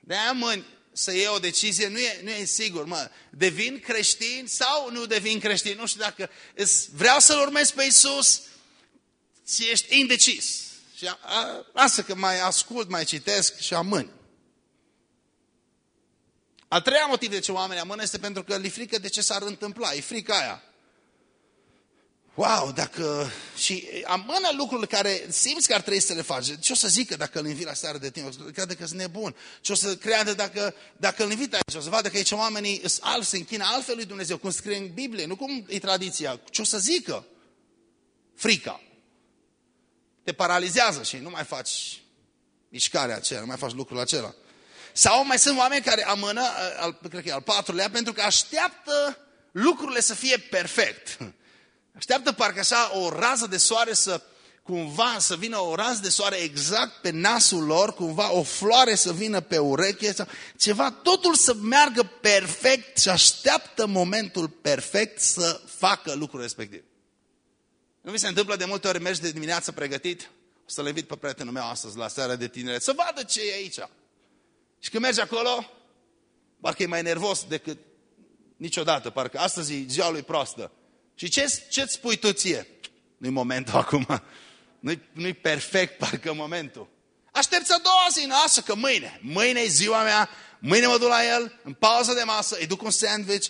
De aia mâini să iei o decizie, nu e, nu e sigur, mă, devin creștin sau nu devin creștin, nu știu dacă vreau să-L urmez pe Iisus, ți ești indecis. Și a, a, lasă că mai ascult, mai citesc și amân. Al treia motiv de ce oamenii amână este pentru că li frică de ce s-ar întâmpla. E frica aia. wow, dacă... Și amână lucrurile care simți că ar trebui să le faci. Ce o să zică dacă îl invit la seară de timp? O să crede că sunt nebun. Ce o să creadă dacă, dacă îl invit aici? O să vadă că aici oamenii sunt alți, se închină altfel lui Dumnezeu, cum scrie în Biblie, nu cum e tradiția. Ce o să zică? Frica. Te paralizează și nu mai faci mișcarea aceea, nu mai faci lucrul acela. Sau mai sunt oameni care amână, al, cred că e al patrulea, pentru că așteaptă lucrurile să fie perfect. Așteaptă parcă așa o rază de soare să cumva să vină o rază de soare exact pe nasul lor, cumva o floare să vină pe ureche, sau ceva, totul să meargă perfect și așteaptă momentul perfect să facă lucrul respectiv. Nu vi se întâmplă de multe ori mergi de dimineață pregătit? O să le invit pe prietenul meu astăzi la seara de tinere să vadă ce e aici. Și când mergi acolo, parcă e mai nervos decât niciodată, parcă astăzi e ziua lui proastă. Și ce, ce-ți spui tu ție? Nu-i momentul acum. Nu-i, nu-i perfect parcă momentul. Aștepți a doua zi, lasă că mâine, mâine e ziua mea, mâine mă duc la el, în pauză de masă, îi duc un sandwich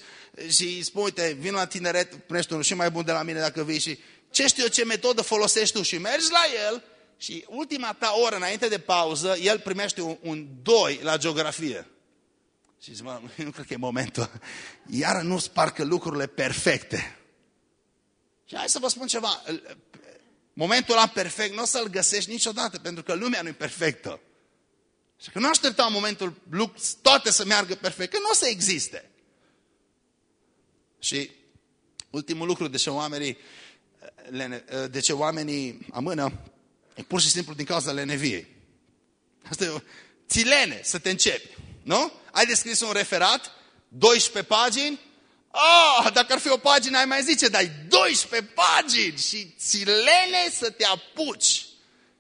și îi spun, uite, vin la tineret, primești unul și mai bun de la mine dacă vii și ce știu eu, ce metodă folosești tu și mergi la el și ultima ta oră înainte de pauză, el primește un, un 2 la geografie. Și zice, mă, nu cred că e momentul. Iar nu sparcă lucrurile perfecte. Și hai să vă spun ceva. Momentul ăla perfect nu o să-l găsești niciodată, pentru că lumea nu e perfectă. Și că nu aștepta momentul toate să meargă perfect, că nu o să existe. Și ultimul lucru de ce oamenii, de ce oamenii amână, e pur și simplu din cauza leneviei. Asta e o țilene să te începi, nu? Ai descris un referat, 12 pagini, Ah, dacă ar fi o pagină, ai mai zice, dar ai 12 pagini și țilene să te apuci.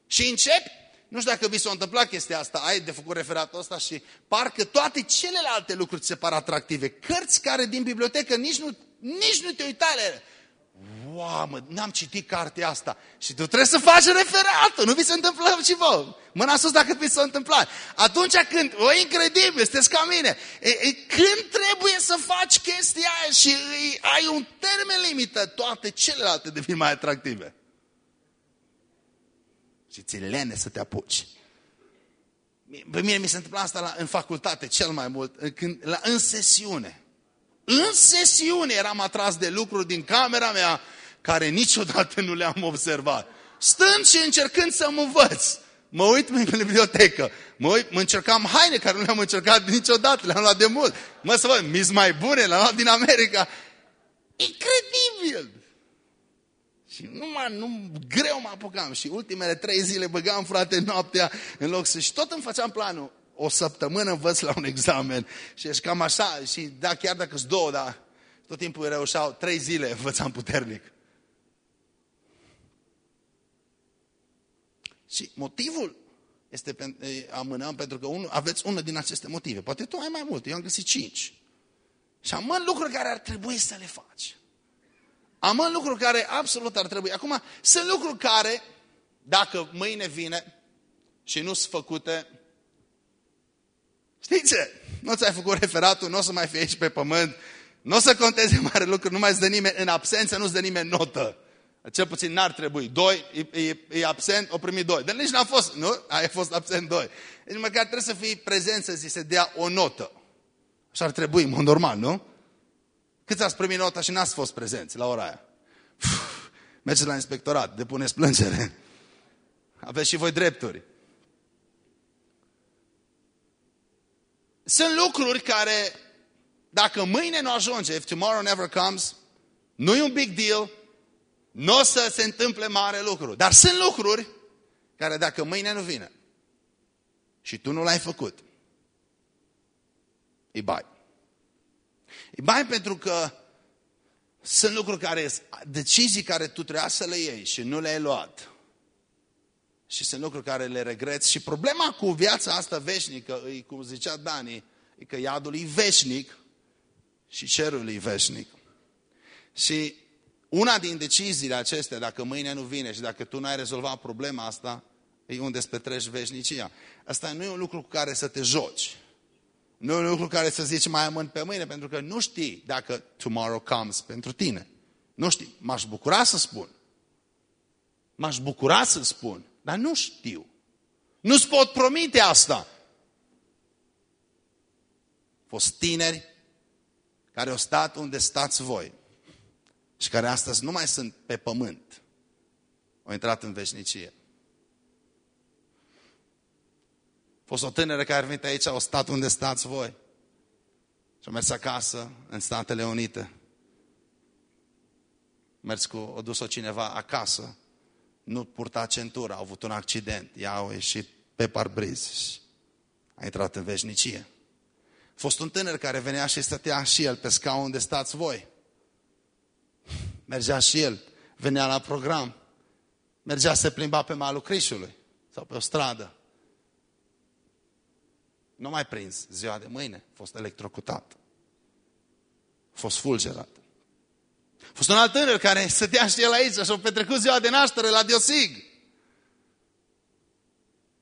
Și începi, nu știu dacă vi s-a întâmplat chestia asta, ai de făcut referatul ăsta și parcă toate celelalte lucruri ți se par atractive. Cărți care din bibliotecă nici nu, nici nu te uitai la ele. Wow, mă, n-am citit cartea asta. Și tu trebuie să faci referatul, nu vi se întâmplă și vă. Mâna sus dacă vi s-a întâmplat. Atunci când, o, incredibil, sunteți ca mine. E, e, când trebuie să faci chestia aia și e, ai un termen limită, toate celelalte devin mai atractive. Și ți lene să te apuci. Pe mine mi se întâmplă asta la, în facultate cel mai mult, când, la, în sesiune. În sesiune eram atras de lucruri din camera mea care niciodată nu le-am observat. Stând și încercând să mă învăț. Mă uit în bibliotecă, mă, uit, mă încercam haine care nu le-am încercat niciodată, le-am luat de mult. Mă să văd, mis mai bune, le-am luat din America. Incredibil! Și numai, nu, greu mă apucam și ultimele trei zile băgam, frate, noaptea în loc să... Și tot îmi făceam planul o săptămână învăț la un examen și ești cam așa, și da, chiar dacă sunt două, dar tot timpul reușeau, trei zile învățam puternic. Și motivul este, amânăm pentru că unu, aveți unul din aceste motive. Poate tu ai mai multe, eu am găsit cinci. Și amân lucruri care ar trebui să le faci. Amân lucruri care absolut ar trebui. Acum, sunt lucruri care, dacă mâine vine și nu sunt făcute, Știi ce? Nu ți-ai făcut referatul, nu o să mai fii aici pe pământ, nu o să conteze mare lucru, nu mai îți dă nimeni, în absență nu-ți dă nimeni notă. Cel puțin n-ar trebui. Doi, e, e, e absent, o primi doi. Dar nici n-a fost, nu? Ai fost absent doi. Deci măcar trebuie să fii prezent să zi se dea o notă. Așa ar trebui, în mod normal, nu? Câți ați primit nota și n-ați fost prezenți la ora aia? Uf, mergeți la inspectorat, depuneți plângere. Aveți și voi drepturi. Sunt lucruri care, dacă mâine nu ajunge, if tomorrow never comes, nu e un big deal, nu o să se întâmple mare lucru. Dar sunt lucruri care dacă mâine nu vine și tu nu l-ai făcut, e bai. E bai pentru că sunt lucruri care, decizii care tu trebuia să le iei și nu le-ai luat și sunt lucruri care le regreți. Și problema cu viața asta veșnică, e, cum zicea Dani, e că iadul e veșnic și cerul e veșnic. Și una din deciziile acestea, dacă mâine nu vine și dacă tu nu ai rezolvat problema asta, e unde îți petreci veșnicia. Asta nu e un lucru cu care să te joci. Nu e un lucru cu care să zici mai amând pe mâine, pentru că nu știi dacă tomorrow comes pentru tine. Nu știu, m-aș bucura să spun. M-aș bucura să spun, dar nu știu. Nu-ți pot promite asta. Fost tineri care au stat unde stați voi și care astăzi nu mai sunt pe pământ. Au intrat în veșnicie. fost o tânără care a venit aici, au stat unde stați voi. Și a mers acasă, în Statele Unite. Mers cu, o dus-o cineva acasă, nu purta centura, a avut un accident, ea a ieșit pe parbriz și a intrat în veșnicie. A fost un tânăr care venea și stătea și el pe scaun unde stați voi. Mergea și el, venea la program, mergea să plimba pe malul Crișului sau pe o stradă. Nu mai prins ziua de mâine, a fost electrocutat. A fost fulgerat. A fost un alt tânăr care stătea și el aici și a petrecut ziua de naștere la Diosig.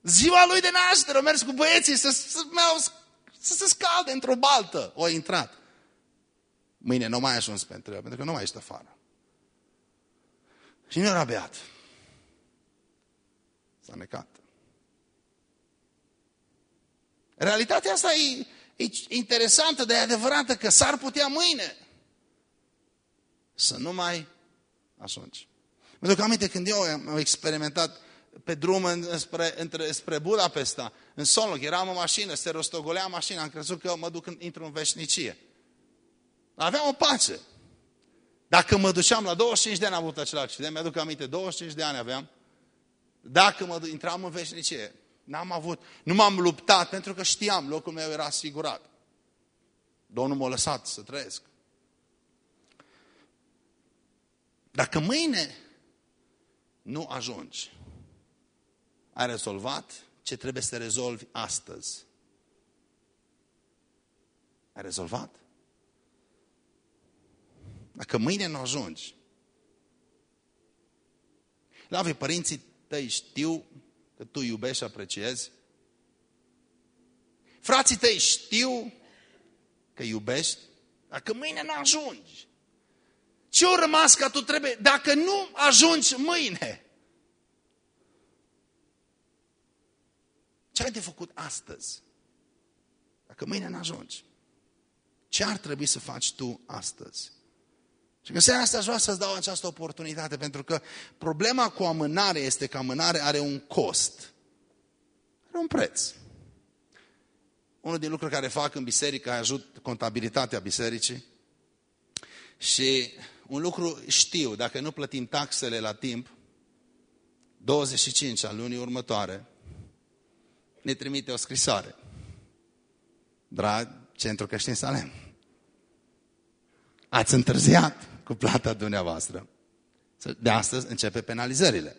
Ziua lui de naștere, a mers cu băieții să, să, să, să se scalde într-o baltă. O a intrat. Mâine nu mai ajuns pentru el, pentru că nu mai ești afară. Și nu era beat. S-a necat. Realitatea asta e, e interesantă, de adevărată, că s-ar putea mâine să nu mai ajungi. Mă duc aminte când eu am experimentat pe drum spre, între, spre Budapesta, în Solnoc, eram în mașină, se rostogolea mașina, am crezut că mă duc intru în veșnicie. Aveam o pace. Dacă mă duceam la 25 de ani am avut acel accident, mi-aduc aminte, 25 de ani aveam, dacă mă intram în veșnicie, N-am avut, nu m-am luptat pentru că știam, locul meu era asigurat. Domnul m-a lăsat să trăiesc. Dacă mâine nu ajungi, ai rezolvat ce trebuie să rezolvi astăzi. Ai rezolvat? Dacă mâine nu ajungi, la voi părinții tăi știu că tu iubești și apreciezi? Frații tăi știu că iubești? Dacă mâine nu ajungi. Ce-o rămas ca tu trebuie? Dacă nu ajungi mâine. Ce ai de făcut astăzi? Dacă mâine nu ajungi. Ce ar trebui să faci tu astăzi? Și că seara asta aș vrea să-ți dau această oportunitate, pentru că problema cu amânare este că amânare are un cost. Are un preț. Unul din lucruri care fac în biserică, ajut contabilitatea bisericii. Și un lucru știu, dacă nu plătim taxele la timp, 25 al lunii următoare, ne trimite o scrisoare. Drag Centru Creștin Salem, ați întârziat cu plata dumneavoastră. De astăzi începe penalizările.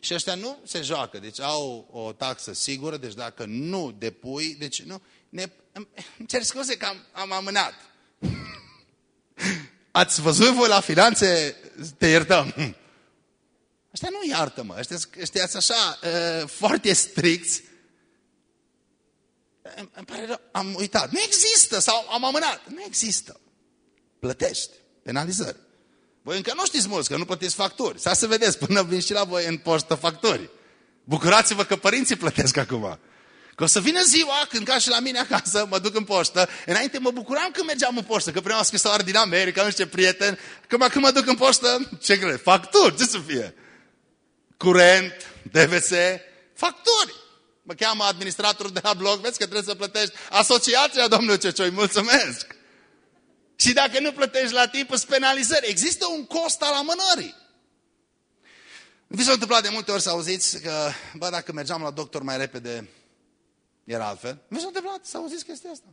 Și ăștia nu se joacă, deci au o taxă sigură, deci dacă nu depui, deci nu, ne, îmi cer scuze că am, am amânat. Ați văzut voi la finanțe, te iertăm. Ăștia nu iartă-mă, ăștia, ăștia așa, uh, foarte stricți. Îmi, îmi pare rău, am uitat. Nu există sau am amânat. Nu există plătești penalizări. Voi încă nu știți mulți că nu plătiți facturi. Să să vedeți până vin și la voi în poștă facturi. Bucurați-vă că părinții plătesc acum. Că o să vină ziua când ca și la mine acasă mă duc în poștă. Înainte mă bucuram când mergeam în poștă, că primeam scrisoare din America, nu știu ce prieten. Că când mă duc în poștă, ce crezi? Facturi, ce să fie? Curent, DVS, facturi. Mă cheamă administratorul de la blog, vezi că trebuie să plătești asociația, domnul Cecioi, mulțumesc. Și dacă nu plătești la timp, îți penalizări. Există un cost al amânării. Vi s-a întâmplat de multe ori să auziți că, bă, dacă mergeam la doctor mai repede, era altfel. Vi s-a întâmplat să auziți chestia asta.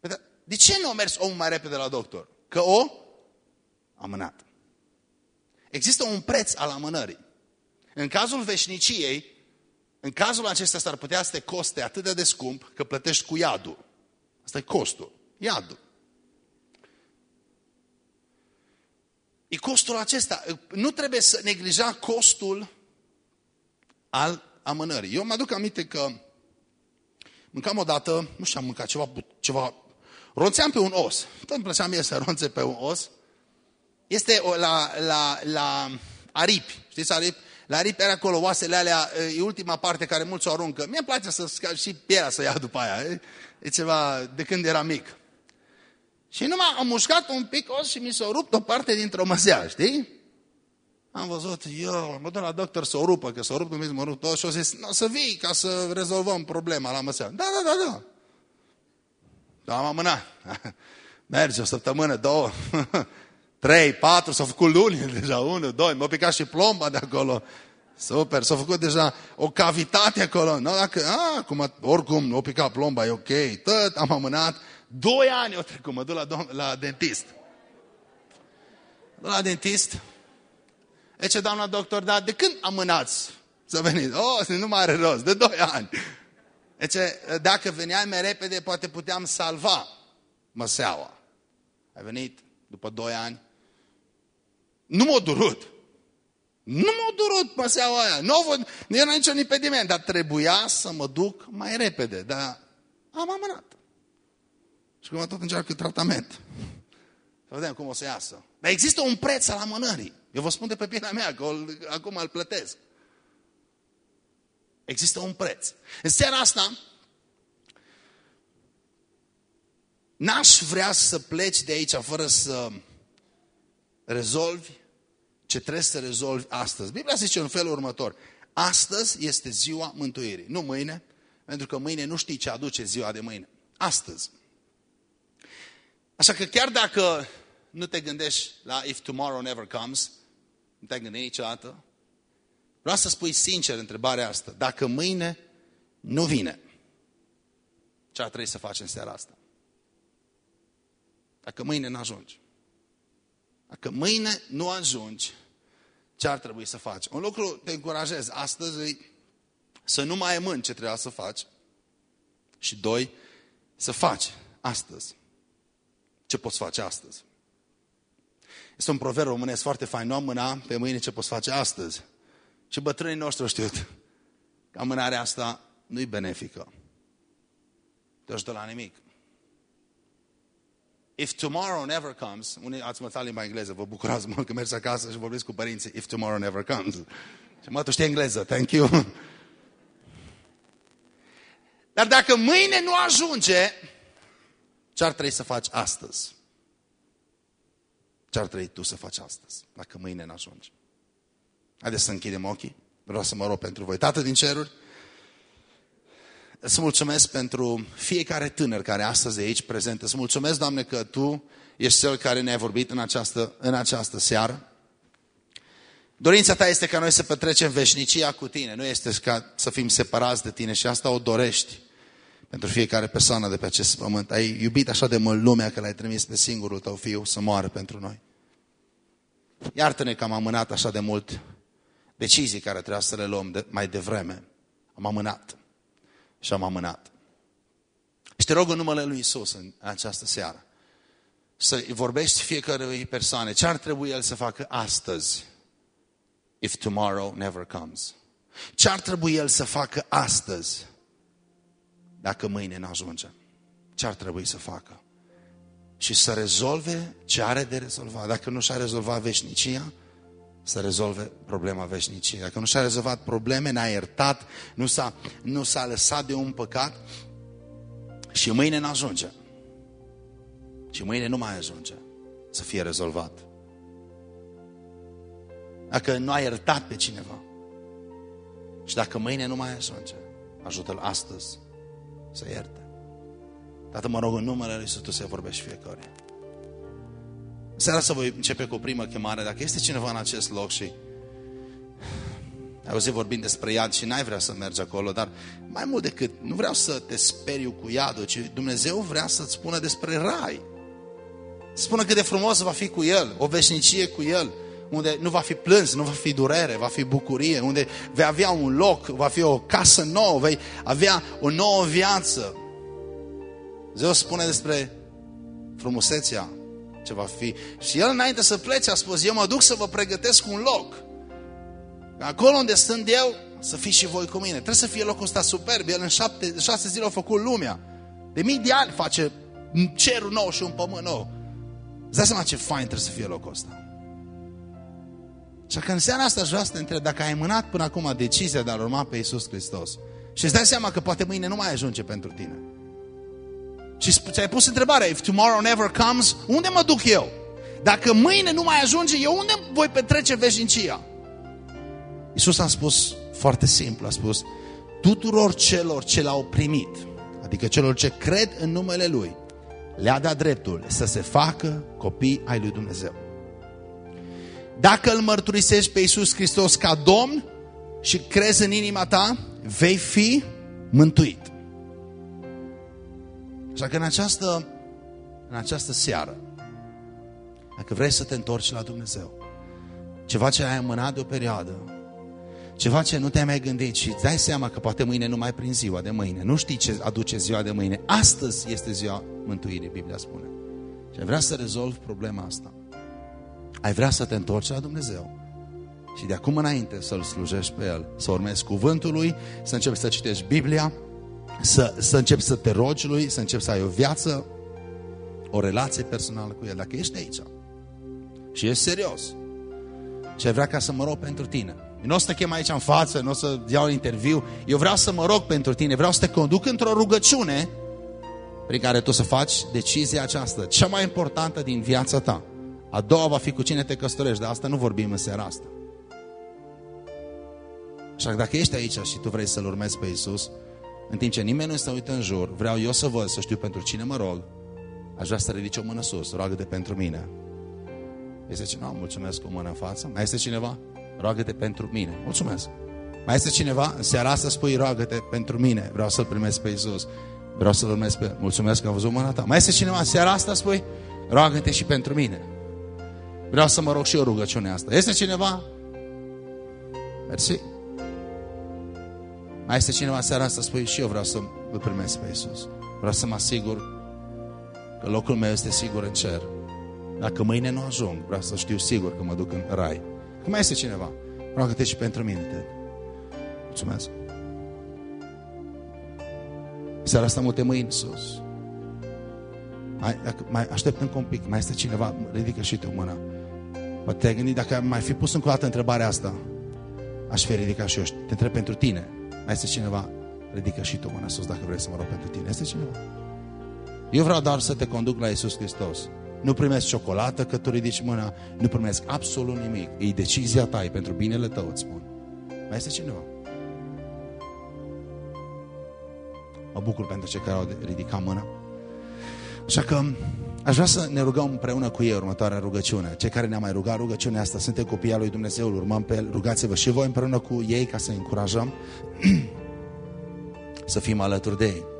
Păi, de ce nu a mers omul mai repede la doctor? Că o amânat. Există un preț al amânării. În cazul veșniciei, în cazul acesta s-ar putea să te coste atât de scump că plătești cu iadul. Asta e costul. Iadul. E costul acesta. Nu trebuie să neglija costul al amânării. Eu mă aduc aminte că mâncam odată, nu știu, am mâncat ceva, ceva Ronțeam pe un os. Tot îmi plăcea mie să ronțe pe un os. Este o, la, la, la aripi. Știți aripi? La aripi era acolo oasele alea, e ultima parte care mulți o aruncă. Mie îmi place să și pielea să ia după aia. E, e ceva de când era mic. Și numai am mușcat un pic os și mi s-a rupt o parte dintr-o măsea, știi? Am văzut, eu mă duc la doctor să o rupă, că s-o rupt un pic, mă rup tot și o zis, no, să vii ca să rezolvăm problema la măsea. Da, da, da, da. Da, am amânat. Merge o săptămână, două, trei, patru, s-au făcut luni deja, unu, doi, m-a picat și plomba de acolo. Super, s-a făcut deja o cavitate acolo. No, dacă, a, acum, oricum, nu a picat plomba, e ok. Tot am amânat. Doi ani au trecut, mă duc la, la dentist. La dentist. E ce, doamna doctor, dar de când amânați să veniți? Oh, nu mai are rost, de doi ani. E ce, dacă veneai mai repede, poate puteam salva măseaua. Ai venit după doi ani. Nu m-a durut. Nu m-a durut măseaua aia. Nu, nu era nicio impediment, dar trebuia să mă duc mai repede. Dar am amânat. Și cum tot încearcă tratament. Să vedem cum o să iasă. Dar există un preț al amânării. Eu vă spun de pe pielea mea, că acum îl plătesc. Există un preț. În seara asta, n-aș vrea să pleci de aici fără să rezolvi ce trebuie să rezolvi astăzi. Biblia zice în felul următor. Astăzi este ziua mântuirii, nu mâine, pentru că mâine nu știi ce aduce ziua de mâine. Astăzi. Așa că chiar dacă nu te gândești la if tomorrow never comes, nu te-ai gândit niciodată, vreau să spui sincer întrebarea asta. Dacă mâine nu vine, ce ar trebui să faci în seara asta? Dacă mâine nu ajungi. Dacă mâine nu ajungi, ce ar trebui să faci? Un lucru te încurajez astăzi să nu mai mâni ce trebuia să faci și doi, să faci astăzi ce poți face astăzi. Este un proverb românesc foarte fain, nu am mâna pe mâine ce poți face astăzi. Și bătrânii noștri au știut că amânarea asta nu-i benefică. Te ajută la nimic. If tomorrow never comes, unii ați învățat limba engleză, vă bucurați mult că mergeți acasă și vorbiți cu părinții, if tomorrow never comes. Și mă, tu știi engleză, thank you. Dar dacă mâine nu ajunge, ce ar trebui să faci astăzi? Ce ar trebui tu să faci astăzi, dacă mâine nu ajungi? Haideți să închidem ochii. Vreau să mă rog pentru voi. Tată din ceruri, Îți mulțumesc pentru fiecare tânăr care astăzi e aici prezent. Îți mulțumesc, Doamne, că Tu ești Cel care ne-ai vorbit în această, în această seară. Dorința Ta este ca noi să petrecem veșnicia cu Tine, nu este ca să fim separați de Tine și asta o dorești pentru fiecare persoană de pe acest pământ. Ai iubit așa de mult lumea că l-ai trimis pe singurul Tău Fiu să moară pentru noi. Iartă-ne că am amânat așa de mult decizii care trebuia să le luăm de, mai devreme. Am amânat și am amânat. Și te rog în numele Lui Isus în această seară să vorbești fiecare persoane ce ar trebui el să facă astăzi if tomorrow never comes. Ce ar trebui el să facă astăzi dacă mâine nu ajunge? Ce ar trebui să facă? Și să rezolve ce are de rezolvat. Dacă nu și-a rezolvat veșnicia, să rezolve problema veșniciei. Dacă nu și-a rezolvat probleme, n-a iertat, nu s-a, nu s-a lăsat de un păcat și mâine nu ajunge. Și mâine nu mai ajunge să fie rezolvat. Dacă nu a iertat pe cineva și dacă mâine nu mai ajunge, ajută-l astăzi să ierte. Tată, mă rog în numele Lui să Tu să vorbești fiecare. Seara să voi începe cu o primă chemare. Dacă este cineva în acest loc și ai auzit vorbind despre iad și n-ai vrea să mergi acolo, dar mai mult decât, nu vreau să te speriu cu iadul, ci Dumnezeu vrea să-ți spună despre rai. Spună cât de frumos va fi cu El, o veșnicie cu El, unde nu va fi plâns, nu va fi durere, va fi bucurie, unde vei avea un loc, va fi o casă nouă, vei avea o nouă viață. Dumnezeu spune despre frumusețea ce va fi. Și el înainte să plece a spus, eu mă duc să vă pregătesc un loc. Acolo unde sunt eu, să fiți și voi cu mine. Trebuie să fie locul ăsta superb. El în șapte, șase zile a făcut lumea. De mii de ani face un cerul nou și un pământ nou. Îți dai seama ce fain trebuie să fie locul ăsta. Și că în seara asta aș vrea să te întreb dacă ai mânat până acum decizia de a urma pe Iisus Hristos și îți dai seama că poate mâine nu mai ajunge pentru tine. Și ți-ai pus întrebarea, if tomorrow never comes, unde mă duc eu? Dacă mâine nu mai ajunge, eu unde voi petrece veșnicia? Iisus a spus foarte simplu, a spus, tuturor celor ce l-au primit, adică celor ce cred în numele Lui, le-a dat dreptul să se facă copii ai lui Dumnezeu. Dacă îl mărturisești pe Iisus Hristos ca Domn și crezi în inima ta, vei fi mântuit. Așa că în această, în această seară, dacă vrei să te întorci la Dumnezeu, ceva ce ai amânat de o perioadă, ceva ce nu te-ai mai gândit și îți dai seama că poate mâine nu mai prin ziua de mâine, nu știi ce aduce ziua de mâine, astăzi este ziua mântuirii, Biblia spune. Și ai vrea să rezolvi problema asta. Ai vrea să te întorci la Dumnezeu și de acum înainte să-L slujești pe El, să urmezi cuvântul Lui, să începi să citești Biblia, să, să începi să te rogi Lui, să începi să ai o viață, o relație personală cu El. Dacă ești aici și ești serios și ai vrea ca să mă rog pentru tine, eu nu o să te chem aici în față, nu o să iau un interviu, eu vreau să mă rog pentru tine, vreau să te conduc într-o rugăciune prin care tu să faci decizia aceasta, cea mai importantă din viața ta. A doua va fi cu cine te căsătorești, dar asta nu vorbim în seara asta. Așa că dacă ești aici și tu vrei să-L urmezi pe Iisus, în timp ce nimeni nu se uită în jur, vreau eu să văd, să știu pentru cine mă rog, aș vrea să ridici o mână sus, roagă-te pentru mine. Este cineva? Mulțumesc cu o mână în față. Mai este cineva? Roagă-te pentru mine. Mulțumesc. Mai este cineva? În seara asta spui, roagă-te pentru mine. Vreau să-L primesc pe Iisus. Vreau să-L urmez pe... Mulțumesc că am văzut mâna ta. Mai este cineva? În seara asta spui, roagă-te și pentru mine. Vreau să mă rog și eu rugăciunea asta. Este cineva? Mersi. Mai este cineva seara asta spui și eu vreau să îl primesc pe Iisus. Vreau să mă asigur că locul meu este sigur în cer. Dacă mâine nu ajung, vreau să știu sigur că mă duc în rai. Cum mai este cineva? Roagă-te și pentru mine, Ted. Mulțumesc. Seara asta multe mâini sus. Mai, dacă, mai aștept încă un pic. Mai este cineva? Ridică și tu mâna. Poate te-ai gândit dacă mai fi pus încă o dată întrebarea asta. Aș fi ridicat și eu. Te întreb pentru tine. Mai este cineva? Ridică și tu mâna sus dacă vrei să mă rog pentru tine. Este cineva? Eu vreau doar să te conduc la Isus Hristos. Nu primesc ciocolată că tu ridici mâna, nu primesc absolut nimic. E decizia ta, e pentru binele tău, îți spun. Mai este cineva? Mă bucur pentru cei care au ridicat mâna. Așa că aș vrea să ne rugăm împreună cu ei următoarea rugăciune. Cei care ne-au mai rugat rugăciunea asta, suntem copii al lui Dumnezeu, îl urmăm pe el, rugați-vă și voi împreună cu ei ca să încurajăm să fim alături de ei.